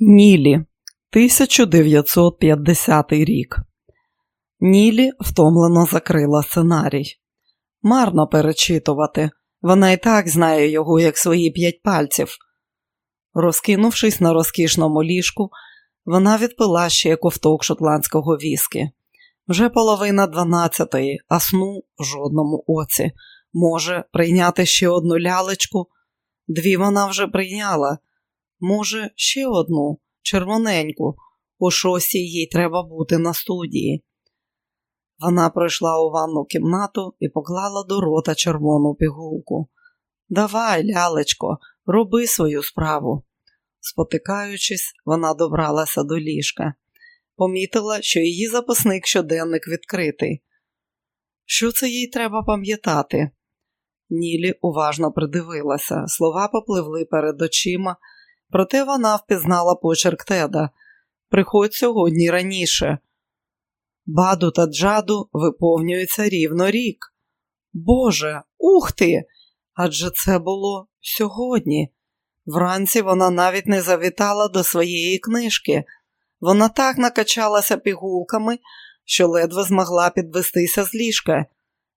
Нілі, 1950 рік. Нілі втомлено закрила сценарій. Марно перечитувати. Вона і так знає його, як свої п'ять пальців. Розкинувшись на розкішному ліжку, вона відпила ще ковток шотландського віскі. Вже половина дванадцятої, а сну в жодному оці. Може, прийняти ще одну лялечку? Дві вона вже прийняла. Може, ще одну, червоненьку. У шостій їй треба бути на студії. Вона пройшла у ванну кімнату і поклала до рота червону пігулку. Давай, лялечко, роби свою справу. Спотикаючись, вона добралася до ліжка. Помітила, що її записник щоденник відкритий. Що це їй треба пам'ятати? Нілі уважно придивилася, слова попливли перед очима, проте вона впізнала почерк Теда. Приходь сьогодні раніше. Баду та джаду виповнюється рівно рік. Боже, ух ти! Адже це було сьогодні. Вранці вона навіть не завітала до своєї книжки. Вона так накачалася пігулками, що ледве змогла підвестися з ліжка.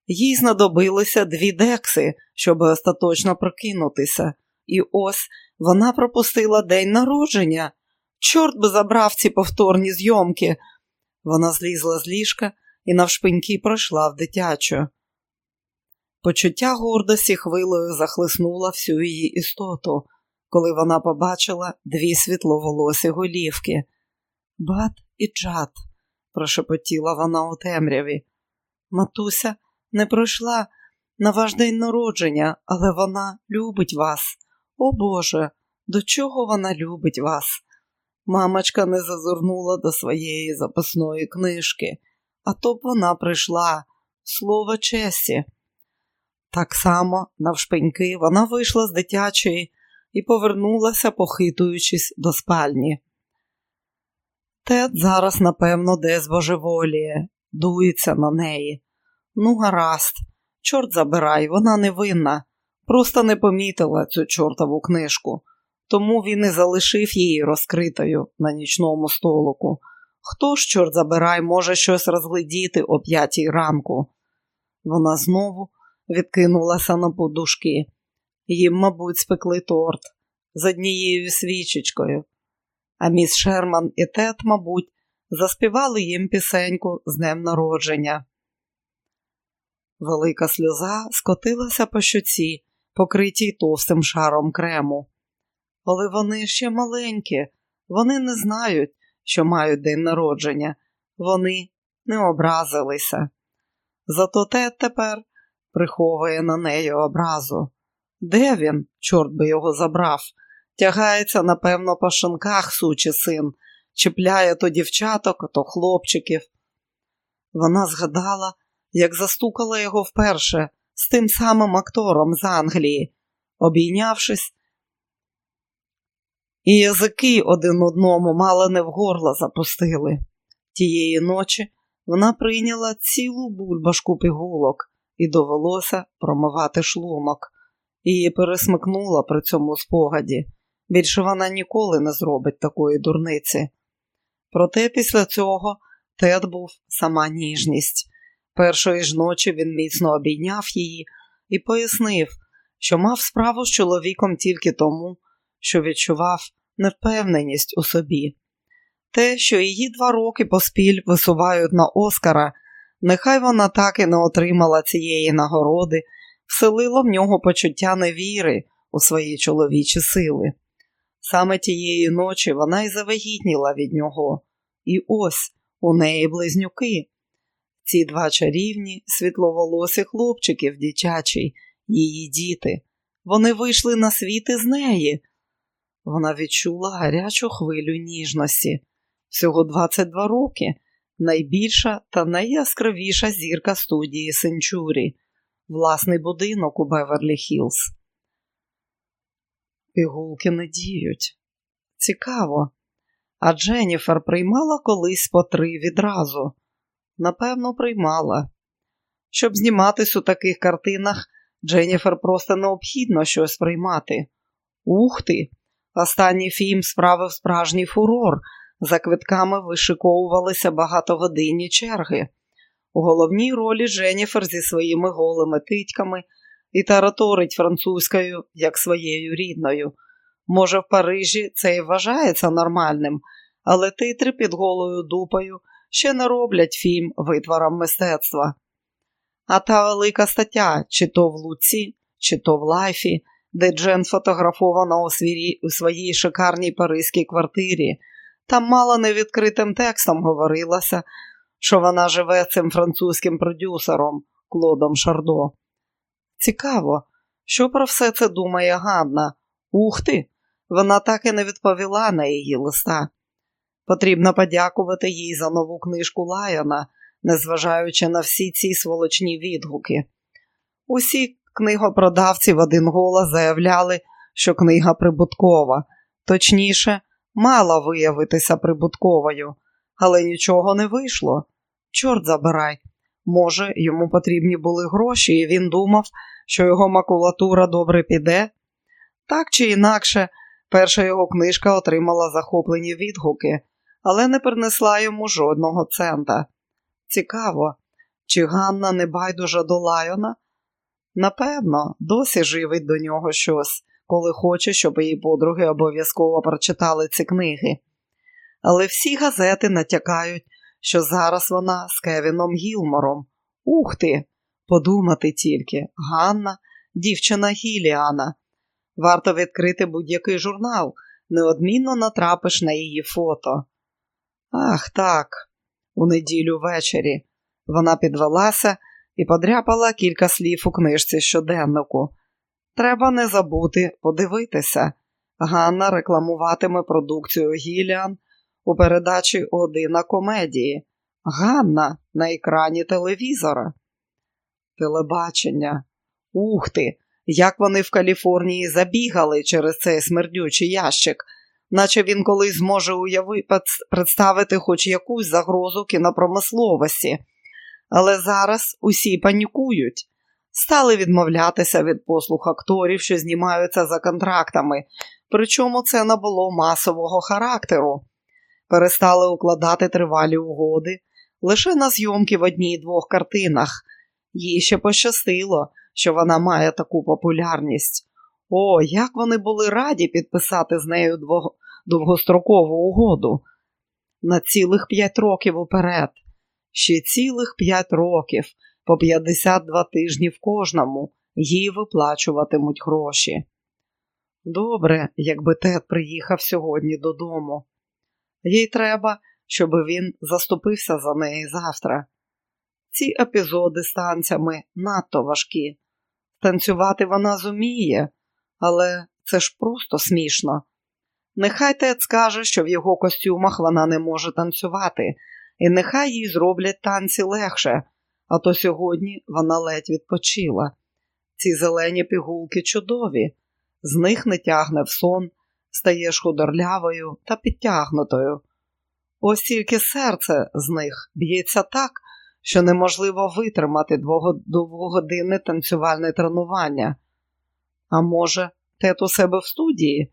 Їй знадобилися дві декси, щоб остаточно прокинутися, і ось вона пропустила день народження. Чорт би забрав ці повторні зйомки. Вона злізла з ліжка і навшпиньки пройшла в дитячу. Почуття гордості хвилею захлиснула всю її істоту, коли вона побачила дві світловолосі голівки. Бат і джад, прошепотіла вона у темряві. Матуся не пройшла на ваш день народження, але вона любить вас. О Боже, до чого вона любить вас? Мамочка не зазирнула до своєї записної книжки, а то б вона прийшла слово чесі. Так само, навшпеньки, вона вийшла з дитячої і повернулася, похитуючись до спальні. Тед зараз, напевно, де збожеволіє, дується на неї. Ну, гаразд, чорт забирай, вона невинна, просто не помітила цю чортову книжку, тому він і залишив її розкритою на нічному столику. Хто ж, чорт забирай, може щось розглядіти о п'ятій ранку? Вона знову відкинулася на подушки. Їм, мабуть, спекли торт з однією свічечкою. А міс Шерман і Тет, мабуть, заспівали їм пісеньку з днем народження. Велика сльоза скотилася по щоці, покритій товстим шаром крему. Але вони ще маленькі, вони не знають, що мають день народження, вони не образилися. Зато Тед тепер приховує на неї образу. Де він, чорт би його забрав? Тягається, напевно, по шинках сучий син, чіпляє то дівчаток, то хлопчиків. Вона згадала, як застукала його вперше з тим самим актором з Англії, обійнявшись, і язики один одному мало не в горло запустили. Тієї ночі вона прийняла цілу бульбашку пігулок і довелося промивати шлумок. Її пересмикнула при цьому спогаді. Більше вона ніколи не зробить такої дурниці. Проте після цього Тед був сама ніжність. Першої ж ночі він міцно обійняв її і пояснив, що мав справу з чоловіком тільки тому, що відчував невпевненість у собі. Те, що її два роки поспіль висувають на Оскара, нехай вона так і не отримала цієї нагороди, вселило в нього почуття невіри у свої чоловічі сили. Саме тієї ночі вона й завагітніла від нього, і ось у неї близнюки. Ці два чарівні, світловолосі хлопчики в дитячій, її діти. Вони вийшли на світ із неї. Вона відчула гарячу хвилю ніжності. Всього 22 роки, найбільша та найяскравіша зірка студії Сенчурі, власний будинок у Беверлі Хіллз. Пігулки не діють. Цікаво. А Дженніфер приймала колись по три відразу. Напевно, приймала. Щоб зніматись у таких картинах, Дженніфер просто необхідно щось приймати. Ух ти! Останній фільм справив справжній фурор. За квитками вишиковувалися багатогодинні черги. У головній ролі Дженніфер зі своїми голими титьками і тараторить французькою як своєю рідною. Може, в Парижі це і вважається нормальним, але титри під голою дупою ще не роблять фільм витвором мистецтва. А та велика стаття, чи то в Луці, чи то в Лайфі, де Джен сфотографована у сві-, у своїй шикарній паризькій квартирі, там мало не відкритим текстом говорилося, що вона живе цим французьким продюсером Клодом Шардо. Цікаво, що про все це думає Ганна. Ух ти! Вона так і не відповіла на її листа. Потрібно подякувати їй за нову книжку Лайона, незважаючи на всі ці сволочні відгуки. Усі книгопродавці в один голос заявляли, що книга прибуткова, точніше, мала виявитися прибутковою, але нічого не вийшло. Чорт забирай. Може, йому потрібні були гроші, і він думав, що його макулатура добре піде. Так чи інакше, перша його книжка отримала захоплені відгуки, але не принесла йому жодного цента. Цікаво, чи Ганна не байдужа до Лайона? Напевно, досі живить до нього щось, коли хоче, щоб її подруги обов'язково прочитали ці книги. Але всі газети натякають, що зараз вона з Кевіном Гілмором. Ух ти! Подумати тільки, Ганна, дівчина Гіліана. Варто відкрити будь-який журнал, неодмінно натрапиш на її фото. Ах, так, у неділю ввечері вона підвелася і подряпала кілька слів у книжці щоденнику. Треба не забути подивитися. Ганна рекламуватиме продукцію Гіліан у передачі Одина комедії. Ганна на екрані телевізора. Телебачення. Ух ти! Як вони в Каліфорнії забігали через цей смердючий ящик, наче він колись зможе уяви... представити хоч якусь загрозу кінопромисловості. Але зараз усі панікують. Стали відмовлятися від послуг акторів, що знімаються за контрактами, причому це набуло масового характеру. Перестали укладати тривалі угоди лише на зйомки в одній-двох картинах. Їй ще пощастило, що вона має таку популярність. О, як вони були раді підписати з нею довгострокову угоду. На цілих п'ять років уперед, ще цілих п'ять років, по 52 тижні в кожному, їй виплачуватимуть гроші. Добре, якби Тед приїхав сьогодні додому. Їй треба, щоб він заступився за неї завтра. Ці епізоди з танцями надто важкі. Танцювати вона зуміє, але це ж просто смішно. Нехай Тед скаже, що в його костюмах вона не може танцювати, і нехай їй зроблять танці легше, а то сьогодні вона ледь відпочила. Ці зелені пігулки чудові, з них не тягне в сон, стаєш худорлявою та підтягнутою. Ось тільки серце з них б'ється так, що неможливо витримати двогодинне танцювальне тренування. А може, тет у себе в студії?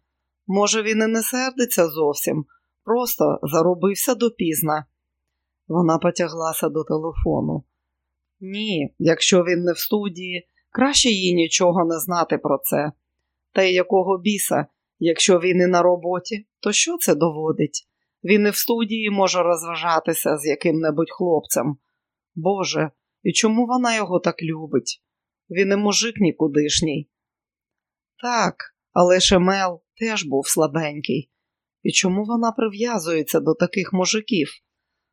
Може, він і не сердиться зовсім, просто заробився допізна. Вона потяглася до телефону. Ні, якщо він не в студії, краще їй нічого не знати про це. Та й якого біса, якщо він і на роботі, то що це доводить? Він і в студії може розважатися з яким-небудь хлопцем. Боже, і чому вона його так любить? Він і мужик нікудишній. Так, але Шемел теж був слабенький. І чому вона прив'язується до таких мужиків?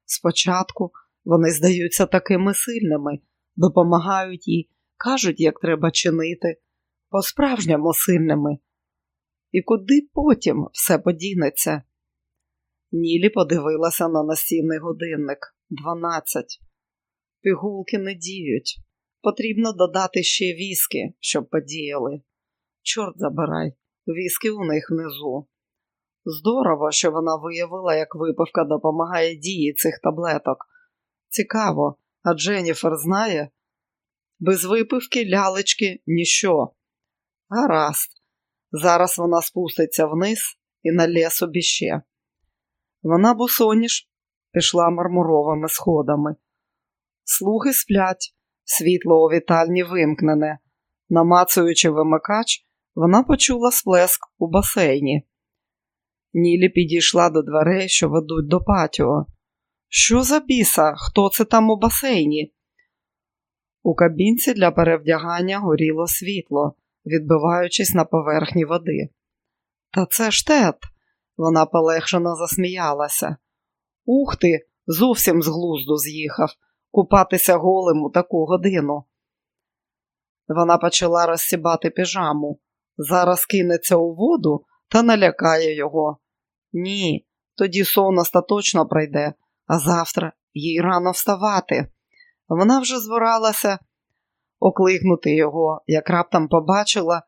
Спочатку вони здаються такими сильними, допомагають їй, кажуть, як треба чинити, по-справжньому сильними. І куди потім все подінеться? Нілі подивилася на настінний годинник дванадцять. Пігулки не діють. Потрібно додати ще віскі, щоб подіяли. Чорт забирай, віскі у них внизу. Здорово, що вона виявила, як випивка допомагає дії цих таблеток. Цікаво, а Дженніфер знає? Без випивки лялечки ніщо. Гаразд. Зараз вона спуститься вниз і налє собі ще. Вона босоніж пішла мармуровими сходами. Слуги сплять, світло у вітальні вимкнене. Намацуючи вимикач, вона почула сплеск у басейні. Нілі підійшла до дверей, що ведуть до патіо. Що за біса? Хто це там у басейні? У кабінці для перевдягання горіло світло, відбиваючись на поверхні води. Та це ж тет, вона полегшено засміялася. Ух ти, зовсім з глузду з'їхав, купатися голим у таку годину. Вона почала розсібати піжаму. Зараз кинеться у воду та налякає його. Ні, тоді сон остаточно пройде, а завтра їй рано вставати. Вона вже збиралася окликнути його, як раптом побачила,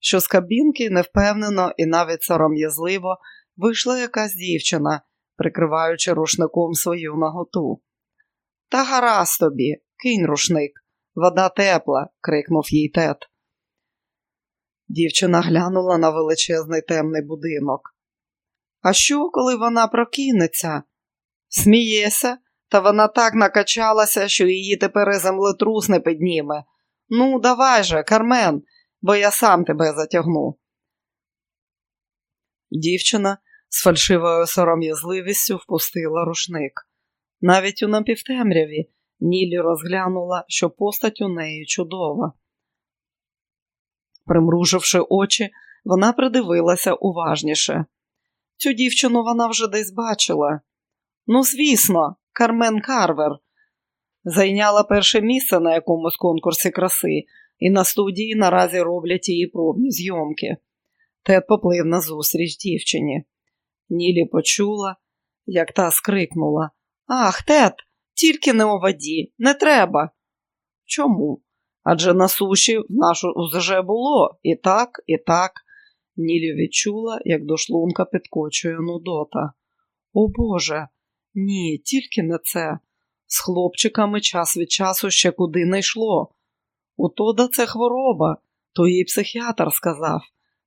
що з кабінки невпевнено і навіть сором'язливо вийшла якась дівчина, прикриваючи рушником свою наготу. Та гаразд тобі, кинь рушник, вода тепла, крикнув їй тет. Дівчина глянула на величезний темний будинок. А що, коли вона прокинеться? Смієся, та вона так накачалася, що її тепер землетрус не підніме. Ну, давай же, Кармен, бо я сам тебе затягну. Дівчина з фальшивою сором'язливістю впустила рушник. Навіть у напівтемряві Нілі розглянула, що постать у неї чудова. Примруживши очі, вона придивилася уважніше. Цю дівчину вона вже десь бачила. Ну, звісно, Кармен Карвер зайняла перше місце на якомусь конкурсі краси, і на студії наразі роблять її пробні зйомки. Тед поплив на зустріч дівчині. Нілі почула, як та скрикнула Ах, Тед, тільки не у воді, не треба. Чому? Адже на суші в нашу вже було і так, і так. Нілі відчула, як до шлунка підкочує Нудота. О Боже, ні, тільки не це. З хлопчиками час від часу ще куди не йшло. У Тода це хвороба, то їй психіатр сказав.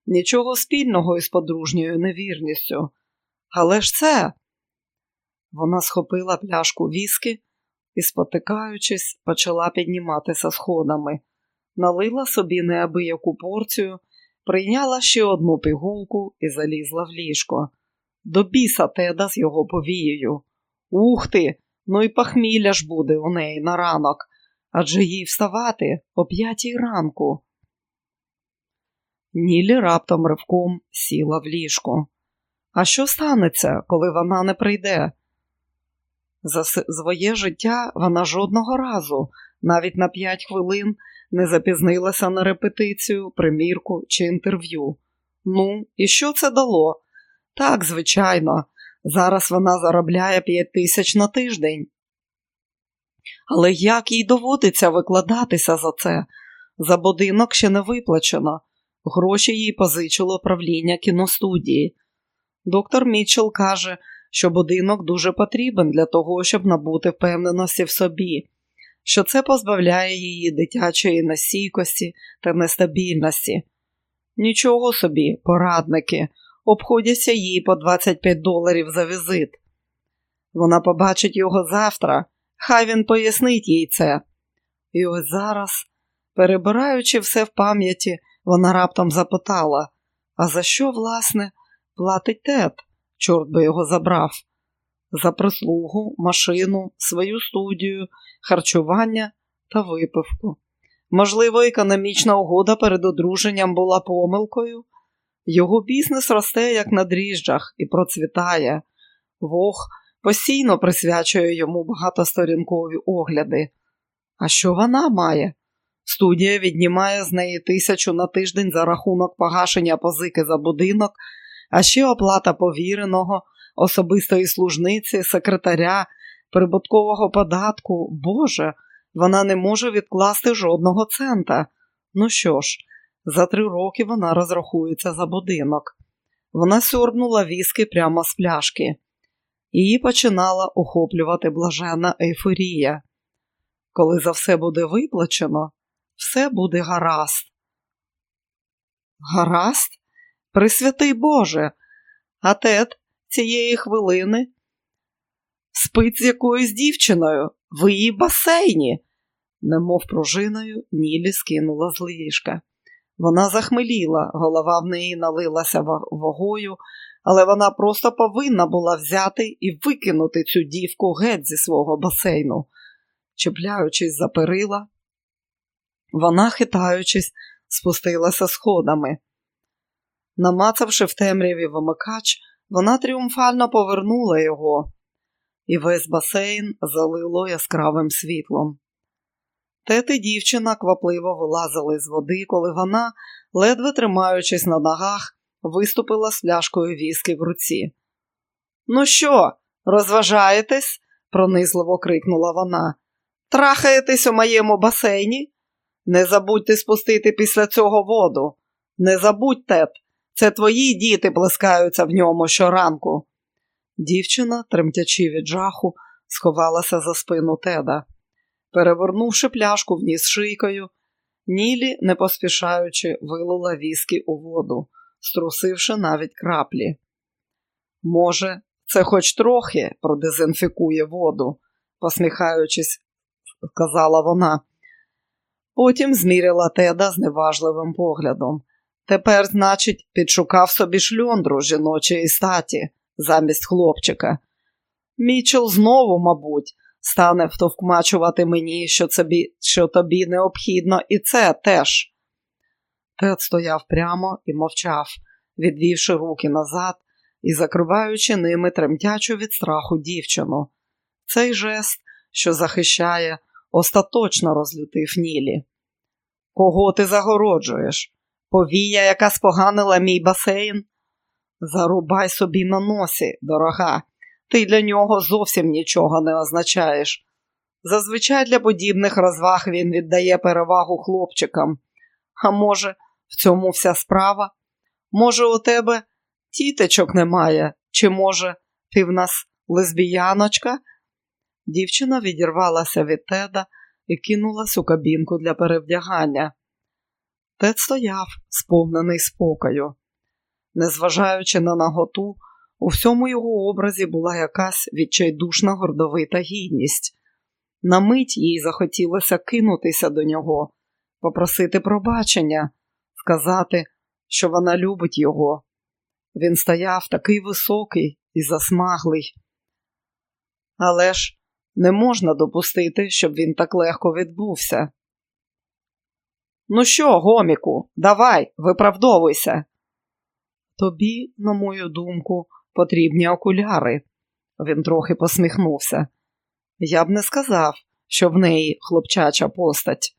Нічого спільного із подружньою невірністю. Але ж це. Вона схопила пляшку віскі і, спотикаючись, почала підніматися сходами, налила собі неабияку порцію, прийняла ще одну пігулку і залізла в ліжко. До біса теда з його повією. Ух ти! Ну і похмілля ж буде у неї на ранок, адже їй вставати о п'ятій ранку. Нілі раптом ривком сіла в ліжко. А що станеться, коли вона не прийде? За своє життя вона жодного разу, навіть на п'ять хвилин, не запізнилася на репетицію, примірку чи інтерв'ю. Ну, і що це дало? Так, звичайно, зараз вона заробляє п'ять тисяч на тиждень. Але як їй доводиться викладатися за це? За будинок ще не виплачено. Гроші їй позичило правління кіностудії. Доктор Мітчелл каже, що будинок дуже потрібен для того, щоб набути впевненості в собі, що це позбавляє її дитячої насійкості та нестабільності. Нічого собі, порадники, обходяться їй по 25 доларів за візит. Вона побачить його завтра, хай він пояснить їй це. І ось зараз, перебираючи все в пам'яті, вона раптом запитала: а за що, власне, платить тет? Чорт би його забрав. За прислугу, машину, свою студію, харчування та випивку. Можливо, економічна угода перед одруженням була помилкою. Його бізнес росте як на дріжджах і процвітає. Вог постійно присвячує йому багатосторінкові огляди. А що вона має? Студія віднімає з неї тисячу на тиждень за рахунок погашення позики за будинок, а ще оплата повіреного, особистої служниці, секретаря, прибуткового податку. Боже, вона не може відкласти жодного цента. Ну що ж, за три роки вона розрахується за будинок. Вона сьорбнула віски прямо з пляшки. Її починала охоплювати блаженна ейфорія. Коли за все буде виплачено, все буде гаразд. Гаразд? Пресвятий Боже, А тет цієї хвилини спить з якоюсь дівчиною в її басейні, немов пружиною Нілі скинула з ліжка. Вона захмеліла, голова в неї налилася вагою, але вона просто повинна була взяти і викинути цю дівку геть зі свого басейну. Чіпляючись за перила, вона, хитаючись, спустилася сходами. Намацавши в темряві вимикач, вона тріумфально повернула його, і весь басейн залило яскравим світлом. Тети дівчина квапливо вилазили з води, коли вона, ледве тримаючись на ногах, виступила з пляшкою віски в руці. Ну що, розважаєтесь? пронизливо крикнула вона. Трахаєтесь у моєму басейні? Не забудьте спустити після цього воду. Не забудь, тет, це твої діти плескаються в ньому щоранку. Дівчина, тремтячи від жаху, сховалася за спину теда. Перевернувши пляшку вниз шийкою, Нілі, не поспішаючи, вилила віскі у воду, струсивши навіть краплі. Може, це хоч трохи продезінфікує воду, посміхаючись, сказала вона. Потім зміряла теда з неважливим поглядом. Тепер, значить, підшукав собі шльондру жіночої статі замість хлопчика. Мічел знову, мабуть, стане втовкмачувати мені, що, тобі, що тобі необхідно, і це теж. Тед стояв прямо і мовчав, відвівши руки назад і закриваючи ними тремтячу від страху дівчину. Цей жест, що захищає, остаточно розлютив Нілі. Кого ти загороджуєш? Повія, яка споганила мій басейн? Зарубай собі на носі, дорога, ти для нього зовсім нічого не означаєш. Зазвичай для подібних розваг він віддає перевагу хлопчикам. А може, в цьому вся справа? Може, у тебе тітечок немає, чи, може, ти в нас лесбіяночка? Дівчина відірвалася від теда і кинулась у кабінку для перевдягання. Тед стояв, сповнений спокою. Незважаючи на наготу, у всьому його образі була якась відчайдушна гордовита гідність. На мить їй захотілося кинутися до нього, попросити пробачення, сказати, що вона любить його. Він стояв такий високий і засмаглий. Але ж не можна допустити, щоб він так легко відбувся. Ну що, гоміку, давай, виправдовуйся. Тобі, на мою думку, потрібні окуляри. Він трохи посміхнувся. Я б не сказав, що в неї хлопчача постать.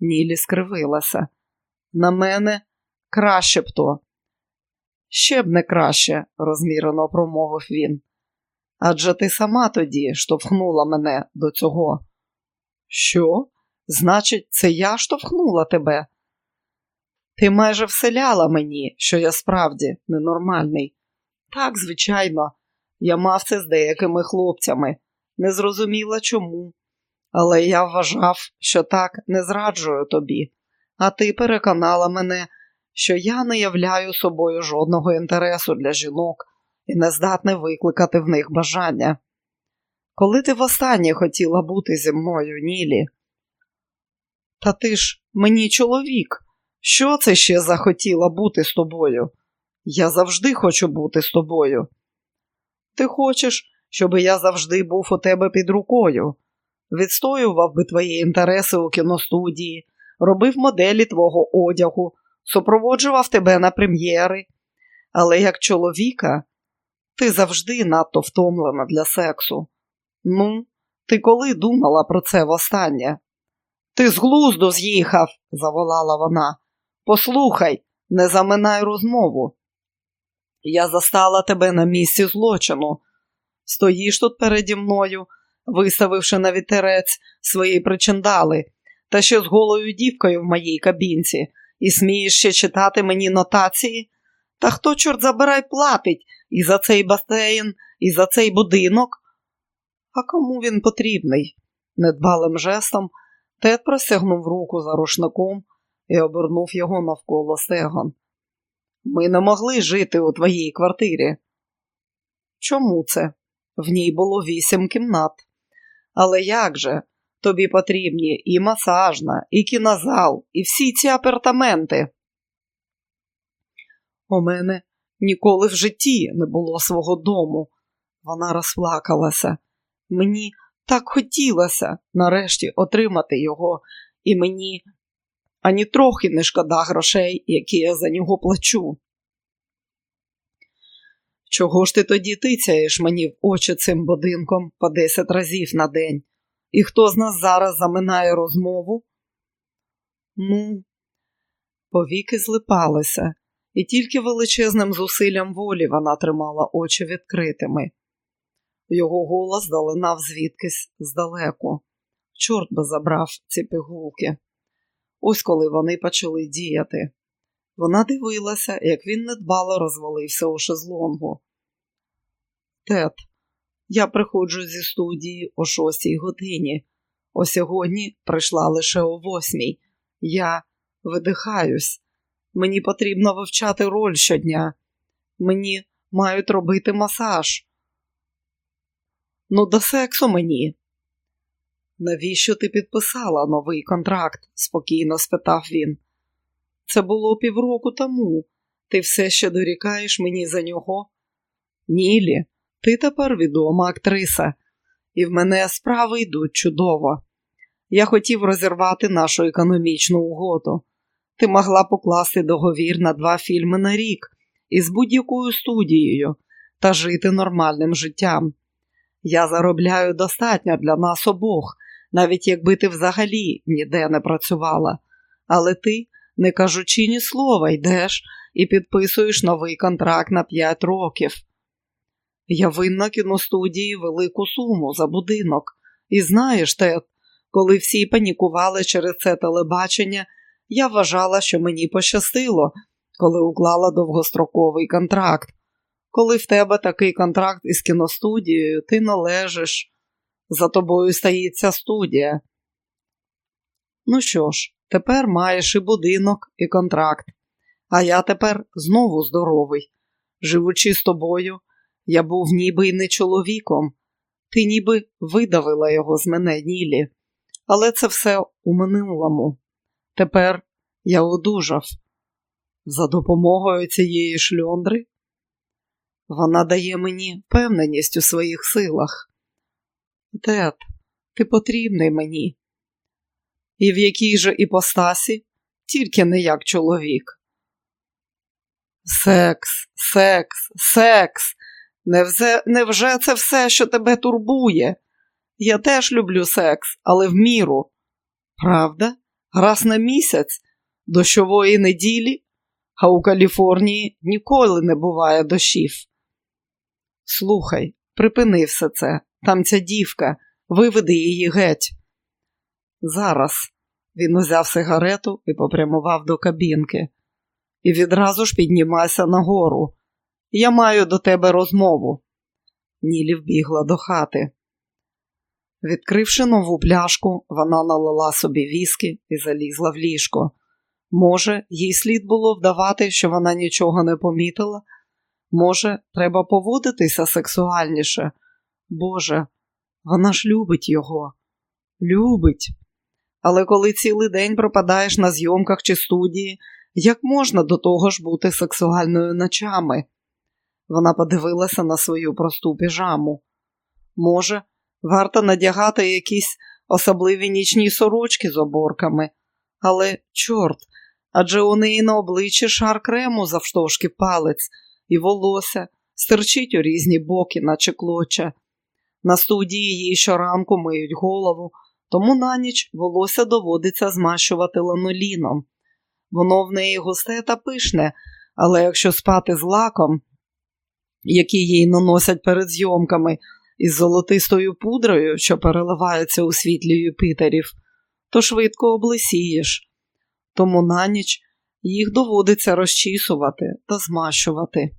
Нілі скривилася. На мене краще б то. Ще б не краще, розмірено промовив він. Адже ти сама тоді штовхнула мене до цього. Що? Значить, це я штовхнула тебе? Ти майже вселяла мені, що я справді ненормальний. Так, звичайно, я мав це з деякими хлопцями, не зрозуміла чому. Але я вважав, що так не зраджую тобі, а ти переконала мене, що я не являю собою жодного інтересу для жінок і не здатний викликати в них бажання. Коли ти востаннє хотіла бути зі мною, Нілі? Та ти ж мені чоловік. Що це ще захотіла бути з тобою? Я завжди хочу бути з тобою. Ти хочеш, щоб я завжди був у тебе під рукою, відстоював би твої інтереси у кіностудії, робив моделі твого одягу, супроводжував тебе на прем'єри. Але як чоловіка, ти завжди надто втомлена для сексу. Ну, ти коли думала про це востаннє? Ти з глузду з'їхав, заволала вона. Послухай, не заминай розмову. Я застала тебе на місці злочину. Стоїш тут переді мною, виставивши на вітерець свої причиндали, та ще з голою дівкою в моїй кабінці, і смієш ще читати мені нотації? Та хто, чорт забирай, платить і за цей басейн, і за цей будинок? А кому він потрібний? Недбалим жестом Тед простягнув руку за рушником і обернув його навколо стегон. Ми не могли жити у твоїй квартирі, Чому це? В ній було вісім кімнат. Але як же? Тобі потрібні і масажна, і кінозал, і всі ці апартаменти. У мене ніколи в житті не було свого дому. Вона розплакалася. Мені так хотілося нарешті отримати його, і мені ані трохи не шкода грошей, які я за нього плачу. Чого ж ти тоді тицяєш мені в очі цим будинком по десять разів на день? І хто з нас зараз заминає розмову? Ну, повіки злипалися, і тільки величезним зусиллям волі вона тримала очі відкритими. Його голос долинав звідкись здалеку. Чорт би забрав ці пігулки. Ось коли вони почали діяти. Вона дивилася, як він недбало розвалився у шезлонгу. Тет, я приходжу зі студії о шостій годині. О сьогодні прийшла лише о восьмій. Я видихаюсь. Мені потрібно вивчати роль щодня. Мені мають робити масаж. Ну, до сексу мені. Навіщо ти підписала новий контракт? спокійно спитав він. Це було півроку тому. Ти все ще дорікаєш мені за нього? Нілі, ти тепер відома актриса, і в мене справи йдуть чудово. Я хотів розірвати нашу економічну угоду. Ти могла покласти договір на два фільми на рік із будь-якою студією та жити нормальним життям. Я заробляю достатньо для нас обох, навіть якби ти взагалі ніде не працювала. Але ти, не кажучи ні слова, йдеш і підписуєш новий контракт на 5 років. Я винна кіностудії велику суму за будинок. І знаєш, Тед, коли всі панікували через це телебачення, я вважала, що мені пощастило, коли уклала довгостроковий контракт. Коли в тебе такий контракт із кіностудією, ти належиш, за тобою стається студія. Ну що ж, тепер маєш і будинок, і контракт, а я тепер знову здоровий. Живучи з тобою, я був ніби й не чоловіком, ти ніби видавила його з мене Нілі, але це все у минулому. Тепер я одужав. За допомогою цієї шльондри вона дає мені впевненість у своїх силах. Тед, ти потрібний мені. І в якій же іпостасі, тільки не як чоловік. Секс, секс, секс. Невже, невже це все, що тебе турбує? Я теж люблю секс, але в міру. Правда? Раз на місяць, дощової неділі, а у Каліфорнії ніколи не буває дощів. Слухай, припини все це, там ця дівка, виведи її геть. Зараз він узяв сигарету і попрямував до кабінки. І відразу ж піднімайся нагору. Я маю до тебе розмову. Нілі вбігла до хати. Відкривши нову пляшку, вона налила собі віскі і залізла в ліжко. Може, їй слід було вдавати, що вона нічого не помітила. Може, треба поводитися сексуальніше. Боже, вона ж любить його, любить. Але коли цілий день пропадаєш на зйомках чи студії, як можна до того ж бути сексуальною ночами? Вона подивилася на свою просту піжаму. Може, варто надягати якісь особливі нічні сорочки з оборками, але чорт, адже у неї на обличчі шар крему завштовшки палець, і волосся стирчить у різні боки, наче клоча. На студії їй щоранку миють голову, тому на ніч волосся доводиться змащувати ланоліном. Воно в неї густе та пишне, але якщо спати з лаком, який їй наносять перед зйомками, із золотистою пудрою, що переливається у світлі Юпітерів, то швидко облисієш. Тому на ніч їх доводиться розчісувати та змащувати.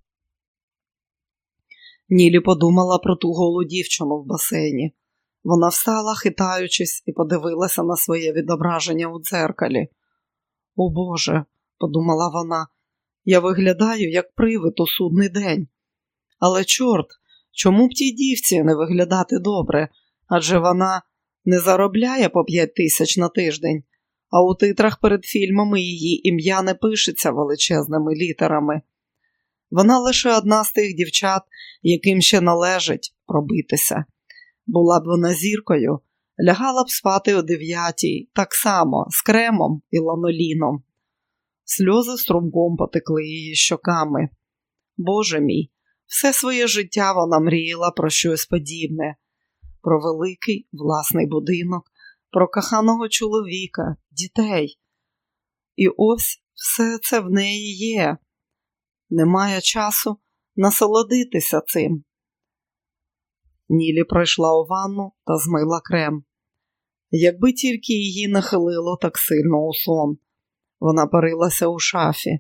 Нілі подумала про ту голу дівчину в басейні. Вона встала, хитаючись, і подивилася на своє відображення у дзеркалі. О Боже, подумала вона, я виглядаю, як привид у судний день. Але, чорт, Чому б тій дівці не виглядати добре? Адже вона не заробляє по 5 тисяч на тиждень, а у титрах перед фільмами її ім'я не пишеться величезними літерами. Вона лише одна з тих дівчат, яким ще належить пробитися. Була б вона зіркою, лягала б спати о дев'ятій, так само, з кремом і ланоліном. Сльози струмком потекли її щоками. Боже мій, все своє життя вона мріяла про щось подібне, про великий власний будинок, про коханого чоловіка, дітей. І ось все це в неї є. Немає часу насолодитися цим. Нілі пройшла у ванну та змила крем. Якби тільки її нахилило так сильно у сон, вона парилася у шафі.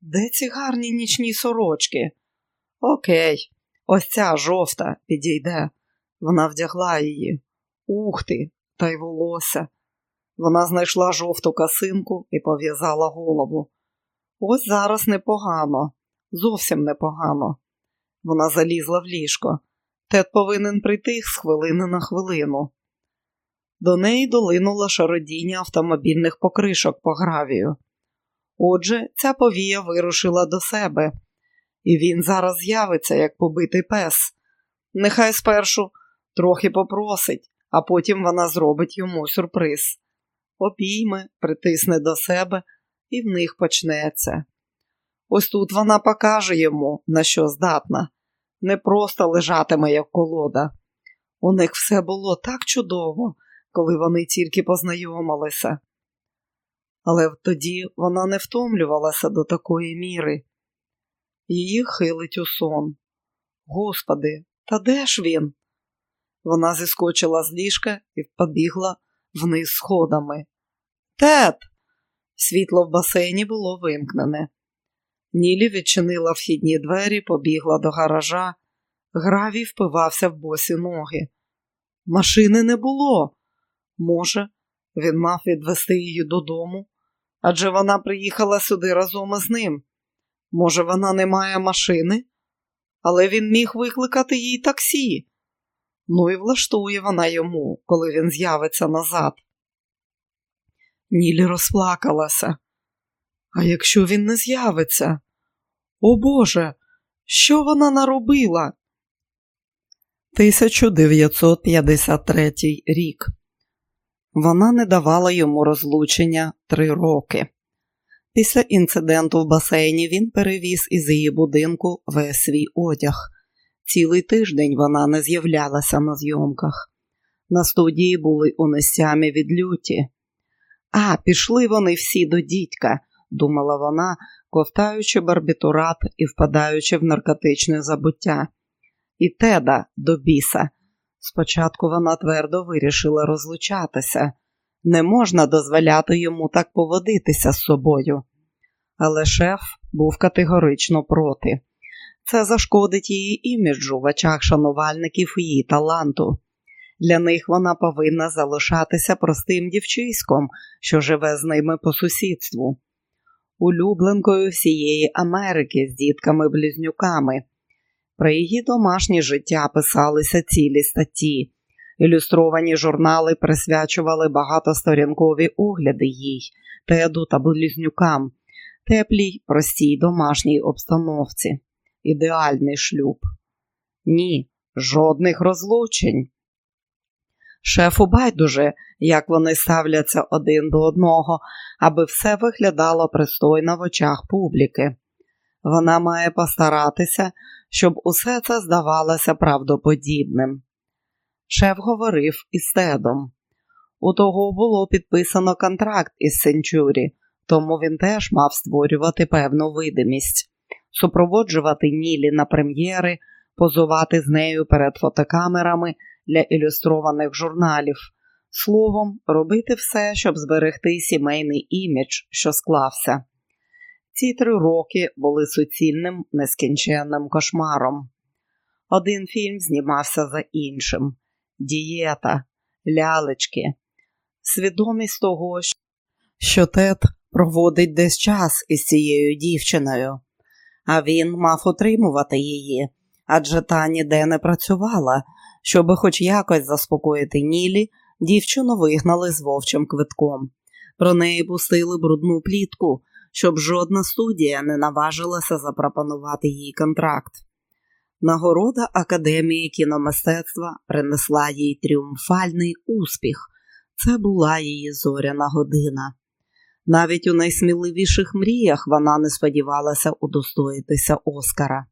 Де ці гарні нічні сорочки? Окей, ось ця жовта підійде. Вона вдягла її. Ух ти, та й волосся. Вона знайшла жовту касинку і пов'язала голову. Ось зараз непогано, зовсім непогано. Вона залізла в ліжко. Тед повинен прийти з хвилини на хвилину. До неї долинуло шародіння автомобільних покришок по гравію. Отже, ця повія вирушила до себе, і він зараз з'явиться, як побитий пес. Нехай спершу трохи попросить, а потім вона зробить йому сюрприз. Обійме, притисне до себе, і в них почнеться. Ось тут вона покаже йому, на що здатна, не просто лежатиме, як колода. У них все було так чудово, коли вони тільки познайомилися. Але тоді вона не втомлювалася до такої міри. Її хилить у сон. Господи, та де ж він? Вона зіскочила з ліжка і побігла вниз сходами. Тет! Світло в басейні було вимкнене. Нілі відчинила вхідні двері, побігла до гаража. Гравій впивався в босі ноги. Машини не було. Може, він мав відвести її додому, адже вона приїхала сюди разом із ним. Може, вона не має машини, але він міг викликати їй таксі. Ну і влаштує вона йому, коли він з'явиться назад. Нілі розплакалася. А якщо він не з'явиться? О Боже, що вона наробила? 1953 рік. Вона не давала йому розлучення три роки. Після інциденту в басейні він перевіз із її будинку весь свій одяг. Цілий тиждень вона не з'являлася на зйомках. На студії були у нестямі від люті. А, пішли вони всі до дідька, думала вона, ковтаючи барбітурат і впадаючи в наркотичне забуття. І теда до біса. Спочатку вона твердо вирішила розлучатися. Не можна дозволяти йому так поводитися з собою. Але шеф був категорично проти. Це зашкодить її іміджу в очах шанувальників її таланту. Для них вона повинна залишатися простим дівчиськом, що живе з ними по сусідству, улюбленкою всієї Америки з дітками-близнюками. Про її домашнє життя писалися цілі статті. Ілюстровані журнали присвячували багатосторінкові огляди їй, теду та близнюкам, теплій, простій домашній обстановці. Ідеальний шлюб. Ні, жодних розлучень. Шефу байдуже, як вони ставляться один до одного, аби все виглядало пристойно в очах публіки. Вона має постаратися, щоб усе це здавалося правдоподібним. Шеф говорив із Тедом. У того було підписано контракт із Сенчурі, тому він теж мав створювати певну видимість, супроводжувати Нілі на прем'єри, позувати з нею перед фотокамерами для ілюстрованих журналів, словом, робити все, щоб зберегти сімейний імідж, що склався. Ці три роки були суцільним нескінченним кошмаром. Один фільм знімався за іншим дієта, лялечки, свідомість того, що Тед проводить десь час із цією дівчиною, а він мав утримувати її, адже та ніде не працювала. Щоби хоч якось заспокоїти Нілі, дівчину вигнали з вовчим квитком. Про неї пустили брудну плітку, щоб жодна студія не наважилася запропонувати їй контракт. Нагорода Академії кіномистецтва принесла їй тріумфальний успіх. Це була її зоряна година. Навіть у найсміливіших мріях вона не сподівалася удостоїтися Оскара.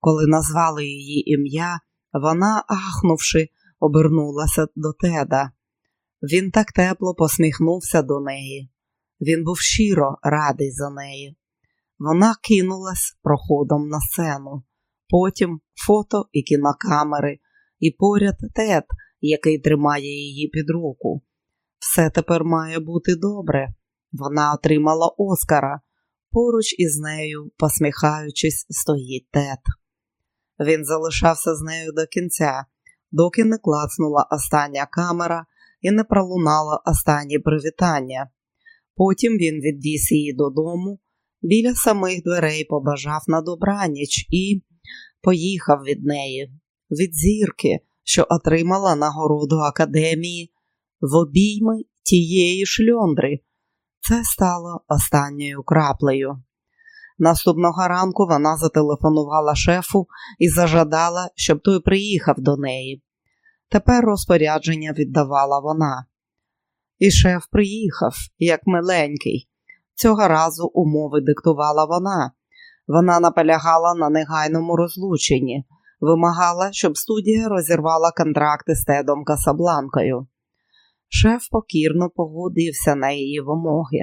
Коли назвали її ім'я, вона, ахнувши, обернулася до теда. Він так тепло посміхнувся до неї. Він був щиро радий за неї. Вона кинулась проходом на сцену, потім фото і кінокамери, і поряд тед, який тримає її під руку. Все тепер має бути добре. Вона отримала Оскара. Поруч із нею, посміхаючись, стоїть тет. Він залишався з нею до кінця, доки не клацнула остання камера і не пролунало останнє привітання. Потім він відвіз її додому, біля самих дверей побажав на добраніч і поїхав від неї, від зірки, що отримала нагороду академії, в обійми тієї шльондри. Це стало останньою краплею. Наступного ранку вона зателефонувала шефу і зажадала, щоб той приїхав до неї. Тепер розпорядження віддавала вона. І шеф приїхав, як миленький. Цього разу умови диктувала вона. Вона наполягала на негайному розлученні, вимагала, щоб студія розірвала контракти з Тедом Касабланкою. Шеф покірно погодився на її вимоги.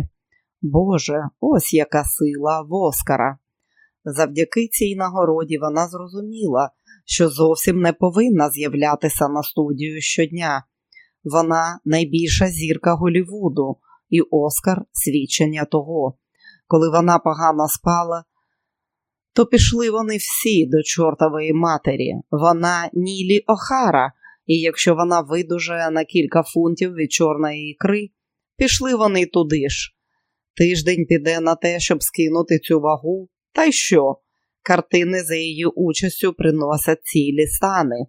Боже, ось яка сила в Оскара. Завдяки цій нагороді вона зрозуміла, що зовсім не повинна з'являтися на студію щодня. Вона найбільша зірка Голівуду, і Оскар свідчення того. Коли вона погано спала, то пішли вони всі до чортової матері. Вона Нілі Охара, і якщо вона видужає на кілька фунтів від чорної ікри, пішли вони туди ж. Тиждень піде на те, щоб скинути цю вагу, та й що? Картини за її участю приносять цілі стани.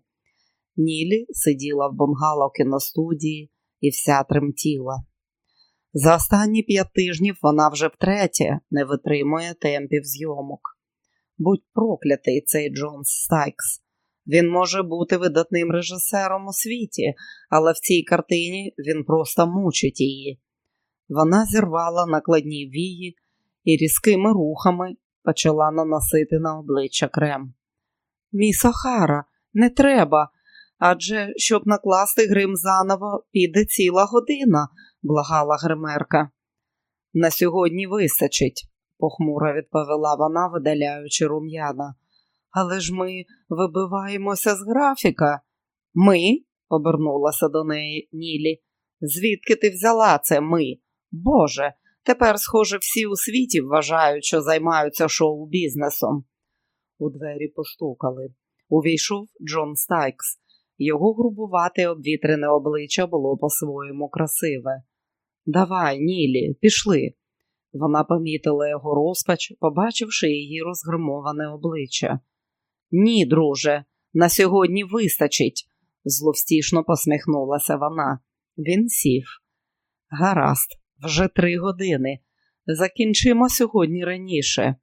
Нілі сиділа в бунгало кіностудії і вся тремтіла. За останні п'ять тижнів вона вже втретє не витримує темпів зйомок. Будь проклятий цей Джонс Стайкс. Він може бути видатним режисером у світі, але в цій картині він просто мучить її. Вона зірвала накладні вії і різкими рухами почала наносити на обличчя крем. Міс Охара, не треба, адже щоб накласти грим заново, піде ціла година, благала гримерка. На сьогодні висачить, похмуро відповіла вона, видаляючи рум'яна. Але ж ми вибиваємося з графіка. Ми? обернулася до неї Нілі. Звідки ти взяла це ми? Боже, тепер, схоже, всі у світі вважають, що займаються шоу-бізнесом. У двері постукали. Увійшов Джон Стайкс. Його грубувате обвітрене обличчя було по-своєму красиве. Давай, Нілі, пішли. Вона помітила його розпач, побачивши її розгримоване обличчя. Ні, друже, на сьогодні вистачить, зловстішно посміхнулася вона. Він сів. Гаразд, вже три години. Закінчимо сьогодні раніше.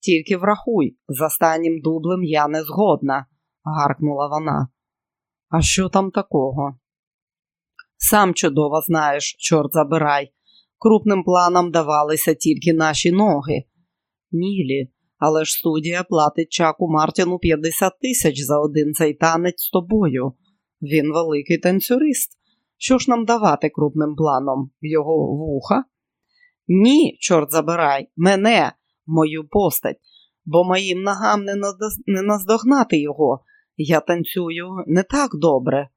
Тільки врахуй, з останнім дублем я не згодна, гаркнула вона. А що там такого? Сам чудово знаєш, чорт забирай. Крупним планом давалися тільки наші ноги. Нілі, але ж студія платить Чаку Мартіну 50 тисяч за один цей танець з тобою. Він великий танцюрист. Що ж нам давати крупним планом? Його вуха? Ні, чорт забирай, мене, мою постать, бо моїм ногам не наздогнати його. Я танцюю не так добре.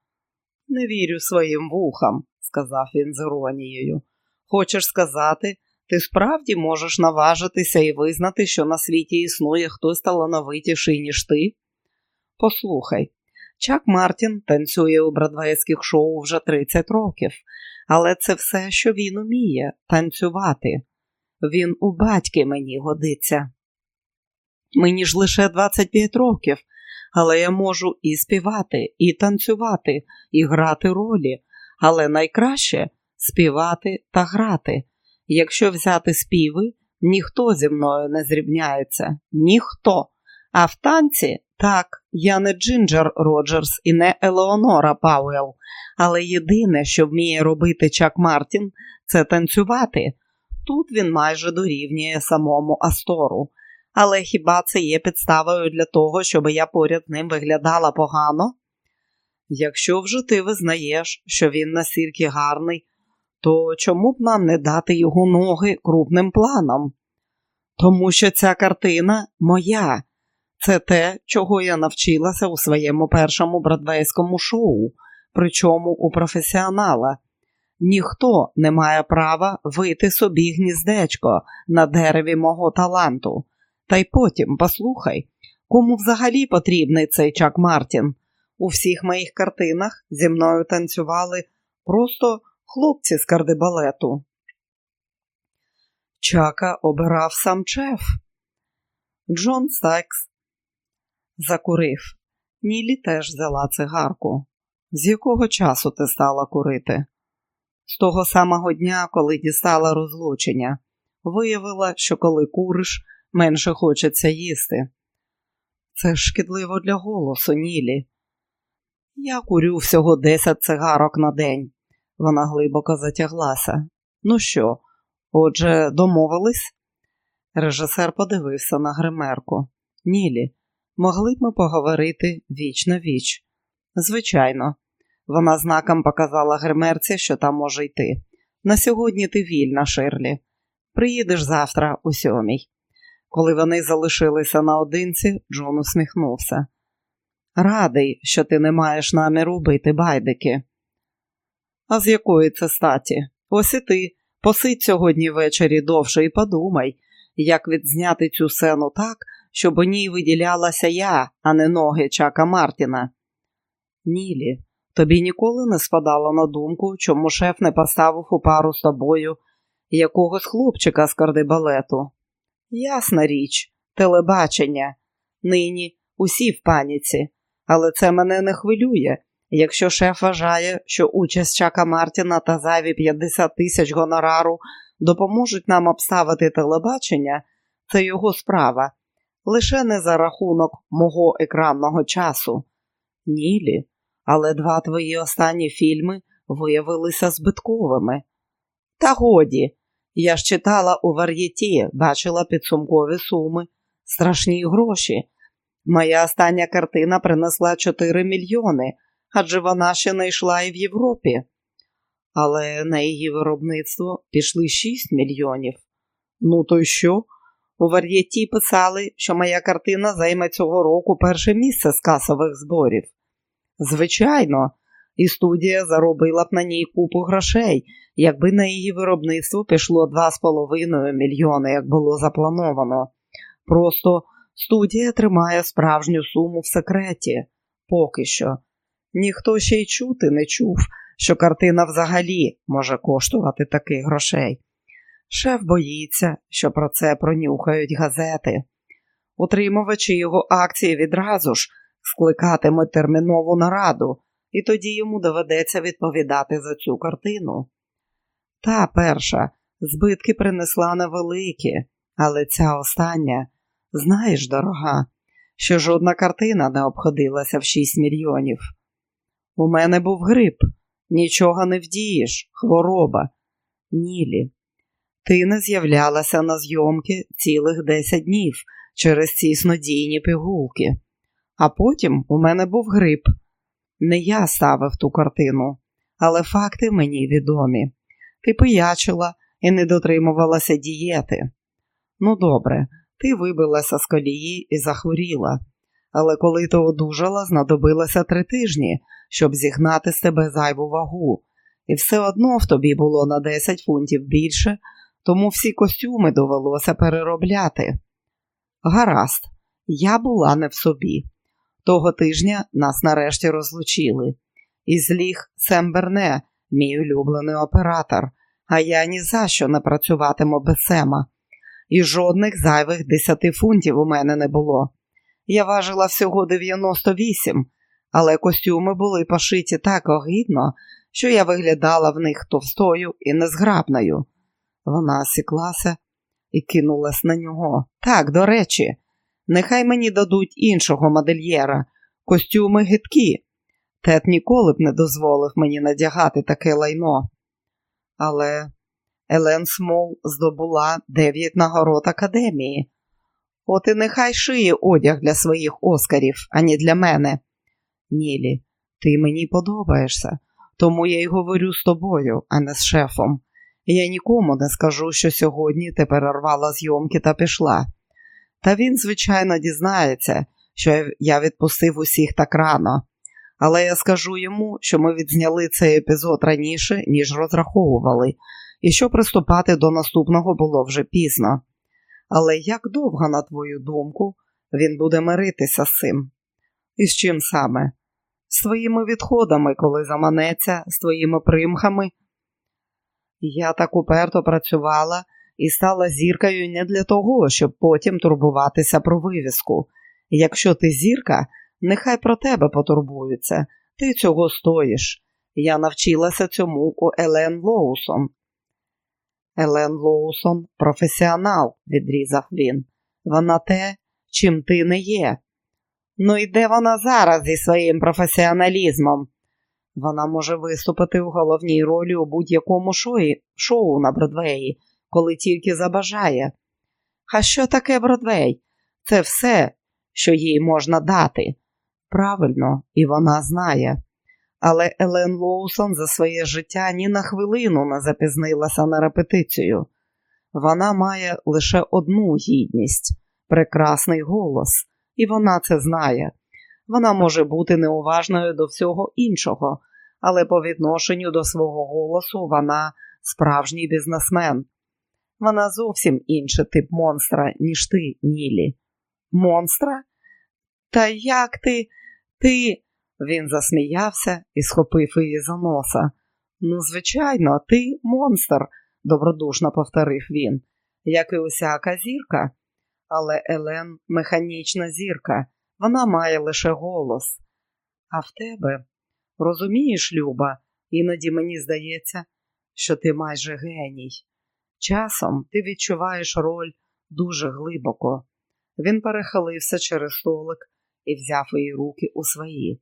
Не вірю своїм вухам, сказав він з іронією. Хочеш сказати, ти справді можеш наважитися і визнати, що на світі існує хтось талановитіший, ніж ти? Послухай, Чак Мартін танцює у бродвейських шоу вже 30 років, але це все, що він уміє танцювати. Він у батьки мені годиться. Мені ж лише 25 років, але я можу і співати, і танцювати, і грати ролі, але найкраще співати та грати. Якщо взяти співи, ніхто зі мною не зрівняється, ніхто. А в танці так, я не Джинджер Роджерс і не Елеонора Пауел, але єдине, що вміє робити Чак Мартін, це танцювати. Тут він майже дорівнює самому Астору. Але хіба це є підставою для того, щоб я поряд ним виглядала погано? Якщо вже ти визнаєш, що він настільки гарний, то чому б нам не дати його ноги крупним планом? Тому що ця картина моя, це те, чого я навчилася у своєму першому бродвейському шоу, причому у професіонала. Ніхто не має права вийти собі гніздечко на дереві мого таланту. Та й потім, послухай, кому взагалі потрібний цей Чак Мартін? У всіх моїх картинах зі мною танцювали просто хлопці з кардебалету. Чака обирав сам Чеф. Джон Стайкс закурив. Нілі теж взяла цигарку. З якого часу ти стала курити? З того самого дня, коли дістала розлучення, виявила, що коли куриш, менше хочеться їсти. Це шкідливо для голосу, Нілі. Я курю всього десять цигарок на день. Вона глибоко затяглася. Ну що, отже, домовились? Режисер подивився на гримерку. Нілі, могли б ми поговорити віч на віч? Звичайно, вона знаком показала гримерці, що там може йти. На сьогодні ти вільна, Ширлі. Приїдеш завтра у сьомій. Коли вони залишилися наодинці, Джон усміхнувся. Радий, що ти не маєш наміру бити байдики. А з якої це статі? Ось і ти. Посидь сьогодні ввечері довше і подумай, як відзняти цю сцену так, щоб у ній виділялася я, а не ноги Чака Мартіна. Нілі, тобі ніколи не спадало на думку, чому шеф не поставив у пару з тобою якогось хлопчика з кардебалету. Ясна річ, телебачення. Нині усі в паніці, але це мене не хвилює. Якщо шеф вважає, що участь Чака Мартіна та зайві 50 тисяч гонорару допоможуть нам обставити телебачення, це його справа, лише не за рахунок мого екранного часу. Нілі, але два твої останні фільми виявилися збитковими. Та годі, я ж читала у вар'єті, бачила підсумкові суми, страшні гроші. Моя остання картина принесла 4 мільйони, адже вона ще не йшла і в Європі. Але на її виробництво пішли 6 мільйонів. Ну, то й що? У вар'єті писали, що моя картина займе цього року перше місце з касових зборів. Звичайно, і студія заробила б на ній купу грошей, якби на її виробництво пішло 2,5 мільйони, як було заплановано. Просто студія тримає справжню суму в секреті. Поки що. Ніхто ще й чути не чув, що картина взагалі може коштувати таких грошей. Шеф боїться, що про це пронюхають газети. Утримувачі його акції відразу ж скликатимуть термінову нараду, і тоді йому доведеться відповідати за цю картину. Та перша збитки принесла невеликі, але ця остання, знаєш, дорога, що жодна картина не обходилася в 6 мільйонів. У мене був грип, нічого не вдієш, хвороба. Нілі, ти не з'являлася на зйомки цілих 10 днів через ці снодійні пігулки, а потім у мене був грип. Не я ставив ту картину, але факти мені відомі. Ти пиячила і не дотримувалася дієти. Ну, добре, ти вибилася з колії і захворіла, але коли ти одужала, знадобилося три тижні, щоб зігнати з тебе зайву вагу, і все одно в тобі було на 10 фунтів більше, тому всі костюми довелося переробляти. Гаразд, я була не в собі. Того тижня нас нарешті розлучили. І зліг Сем Берне, мій улюблений оператор, а я ні за що не працюватиму без Сема. і жодних зайвих десяти фунтів у мене не було. Я важила всього 98, але костюми були пошиті так огидно, що я виглядала в них товстою і незграбною. Вона сіклася і кинулась на нього. Так, до речі, нехай мені дадуть іншого модельєра, костюми гидкі. Тед ніколи б не дозволив мені надягати таке лайно. Але Елен Смол здобула дев'ять нагород академії. От і нехай шиє одяг для своїх оскарів, а не для мене. Нілі, ти мені подобаєшся, тому я й говорю з тобою, а не з шефом. Я нікому не скажу, що сьогодні ти перервала зйомки та пішла. Та він, звичайно, дізнається, що я відпустив усіх так рано. Але я скажу йому, що ми відзняли цей епізод раніше, ніж розраховували, і що приступати до наступного було вже пізно. Але як довго, на твою думку, він буде миритися з цим? І з чим саме? З твоїми відходами, коли заманеться, з твоїми примхами. Я так уперто працювала і стала зіркою не для того, щоб потім турбуватися про вивіску. Якщо ти зірка, нехай про тебе потурбуються, ти цього стоїш. Я навчилася цьому у Елен Лоусон. Елен Лоусон професіонал, відрізав він. Вона те, чим ти не є. Ну і де вона зараз зі своїм професіоналізмом? Вона може виступити у головній ролі у будь-якому шоу на Бродвеї, коли тільки забажає. А що таке Бродвей? Це все, що їй можна дати. Правильно, і вона знає. Але Елен Лоусон за своє життя ні на хвилину не запізнилася на репетицію. Вона має лише одну гідність прекрасний голос, і вона це знає. Вона може бути неуважною до всього іншого, але по відношенню до свого голосу вона справжній бізнесмен. Вона зовсім інший тип монстра, ніж ти, Нілі. Монстра? Та як ти, ти. Він засміявся і схопив її за носа. Ну, звичайно, ти монстр, добродушно повторив він, як і усяка зірка. Але Елен механічна зірка, вона має лише голос. А в тебе, розумієш, Люба, іноді мені здається, що ти майже геній. Часом ти відчуваєш роль дуже глибоко. Він перехилився через столик і взяв її руки у свої.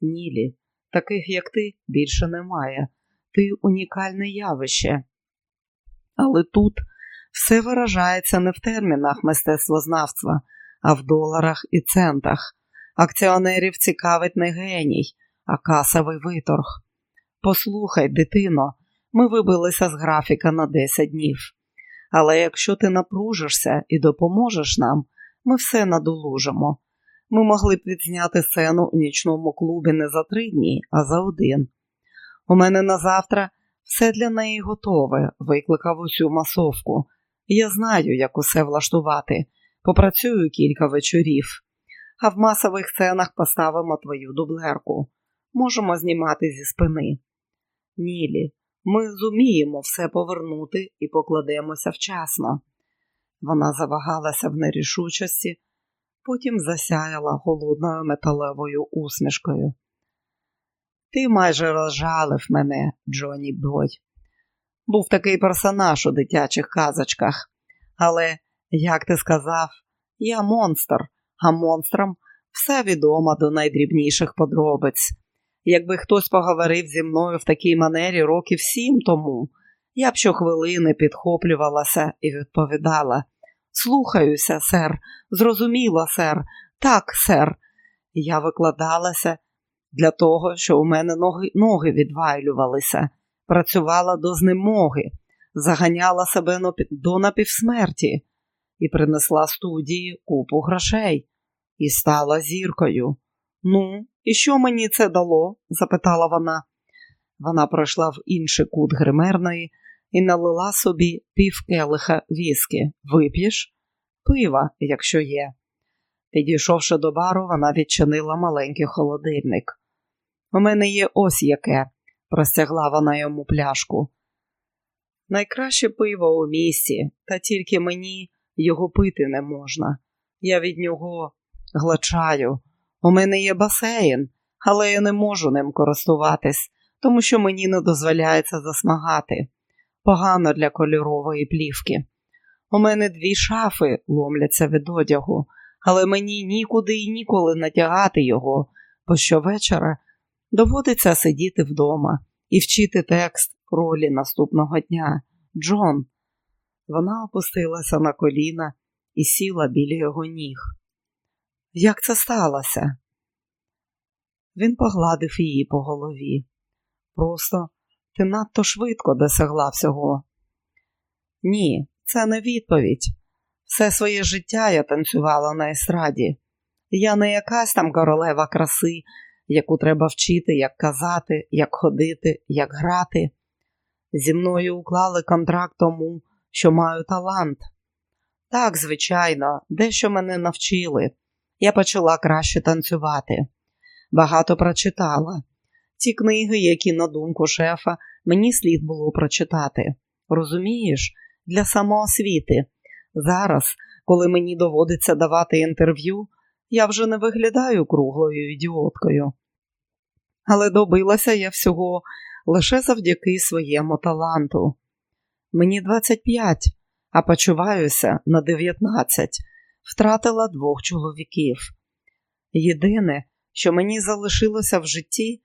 Нілі, таких, як ти, більше немає. Ти унікальне явище. Але тут все виражається не в термінах мистецтвознавства, а в доларах і центах. Акціонерів цікавить не геній, а касовий виторг. Послухай, дитино, ми вибилися з графіка на 10 днів. Але якщо ти напружишся і допоможеш нам, ми все надолужимо. Ми могли б відзняти сцену у нічному клубі не за три дні, а за один. У мене на завтра все для неї готове, викликав усю масовку. Я знаю, як усе влаштувати. Попрацюю кілька вечорів, а в масових сценах поставимо твою дублерку. Можемо знімати зі спини. Нілі, ми зуміємо все повернути і покладемося вчасно. Вона завагалася в нерішучості, потім засяяла холодною металевою усмішкою. Ти майже розжалив мене, Джоні Бой. Був такий персонаж у дитячих казочках, але, як ти сказав, я монстр, а монстрам все відомо до найдрібніших подробиць. Якби хтось поговорив зі мною в такій манері років сім тому, я б щохвилини підхоплювалася і відповідала Слухаюся, сер, зрозуміла, сер, так, сер. Я викладалася для того, що у мене ноги ноги відвайлювалися, працювала до знемоги, заганяла себе до напівсмерті і принесла студії купу грошей і стала зіркою. Ну, і що мені це дало? запитала вона. Вона пройшла в інший кут гримерної і налила собі пів келиха віскі. Вип'єш? Пива, якщо є. Підійшовши до бару, вона відчинила маленький холодильник. У мене є ось яке, простягла вона йому пляшку. Найкраще пиво у місті, та тільки мені Його пити не можна. Я від нього глачаю. У мене є басейн, але я не можу ним користуватись, тому що мені не дозволяється засмагати. Погано для кольорової плівки. У мене дві шафи ломляться від одягу, але мені нікуди і ніколи натягати його, бо щовечора доводиться сидіти вдома і вчити текст ролі наступного дня. Джон. Вона опустилася на коліна і сіла біля його ніг. Як це сталося? Він погладив її по голові. Просто ти надто швидко досягла всього. Ні, це не відповідь. Все своє життя я танцювала на естраді. Я не якась там королева краси, яку треба вчити, як казати, як ходити, як грати. Зі мною уклали контракт тому, що маю талант. Так, звичайно, дещо мене навчили. Я почала краще танцювати. Багато прочитала. Ті книги, які, на думку шефа, мені слід було прочитати. Розумієш, для самоосвіти. Зараз, коли мені доводиться давати інтерв'ю, я вже не виглядаю круглою ідіоткою. Але добилася я всього лише завдяки своєму таланту. Мені 25, а почуваюся на 19, втратила двох чоловіків. Єдине, що мені залишилося в житті,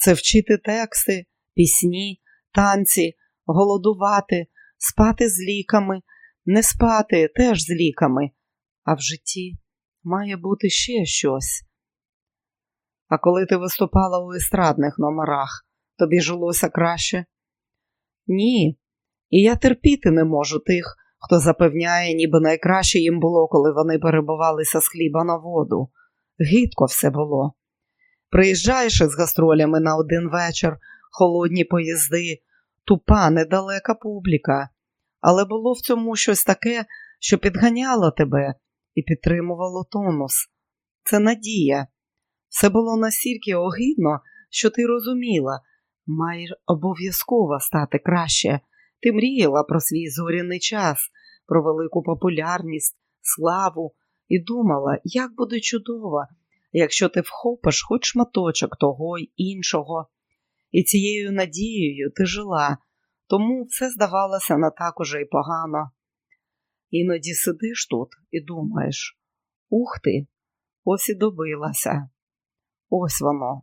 це вчити тексти, пісні, танці, голодувати, спати з ліками, не спати теж з ліками, а в житті має бути ще щось. А коли ти виступала у естрадних номерах, тобі жилося краще? Ні. І я терпіти не можу тих, хто запевняє, ніби найкраще їм було, коли вони перебувалися з хліба на воду. Гидко все було. Приїжджаєш із гастролями на один вечір, холодні поїзди, тупа, недалека публіка, але було в цьому щось таке, що підганяло тебе і підтримувало тонус. Це надія. Все було настільки огидно, що ти розуміла, маєш обов'язково стати краще. Ти мріяла про свій зоряний час, про велику популярність, славу і думала, як буде чудово, якщо ти вхопиш хоч шматочок того й іншого. І цією надією ти жила, тому все здавалося не так уже й погано. Іноді сидиш тут і думаєш ух ти, ось і добилася. Ось воно,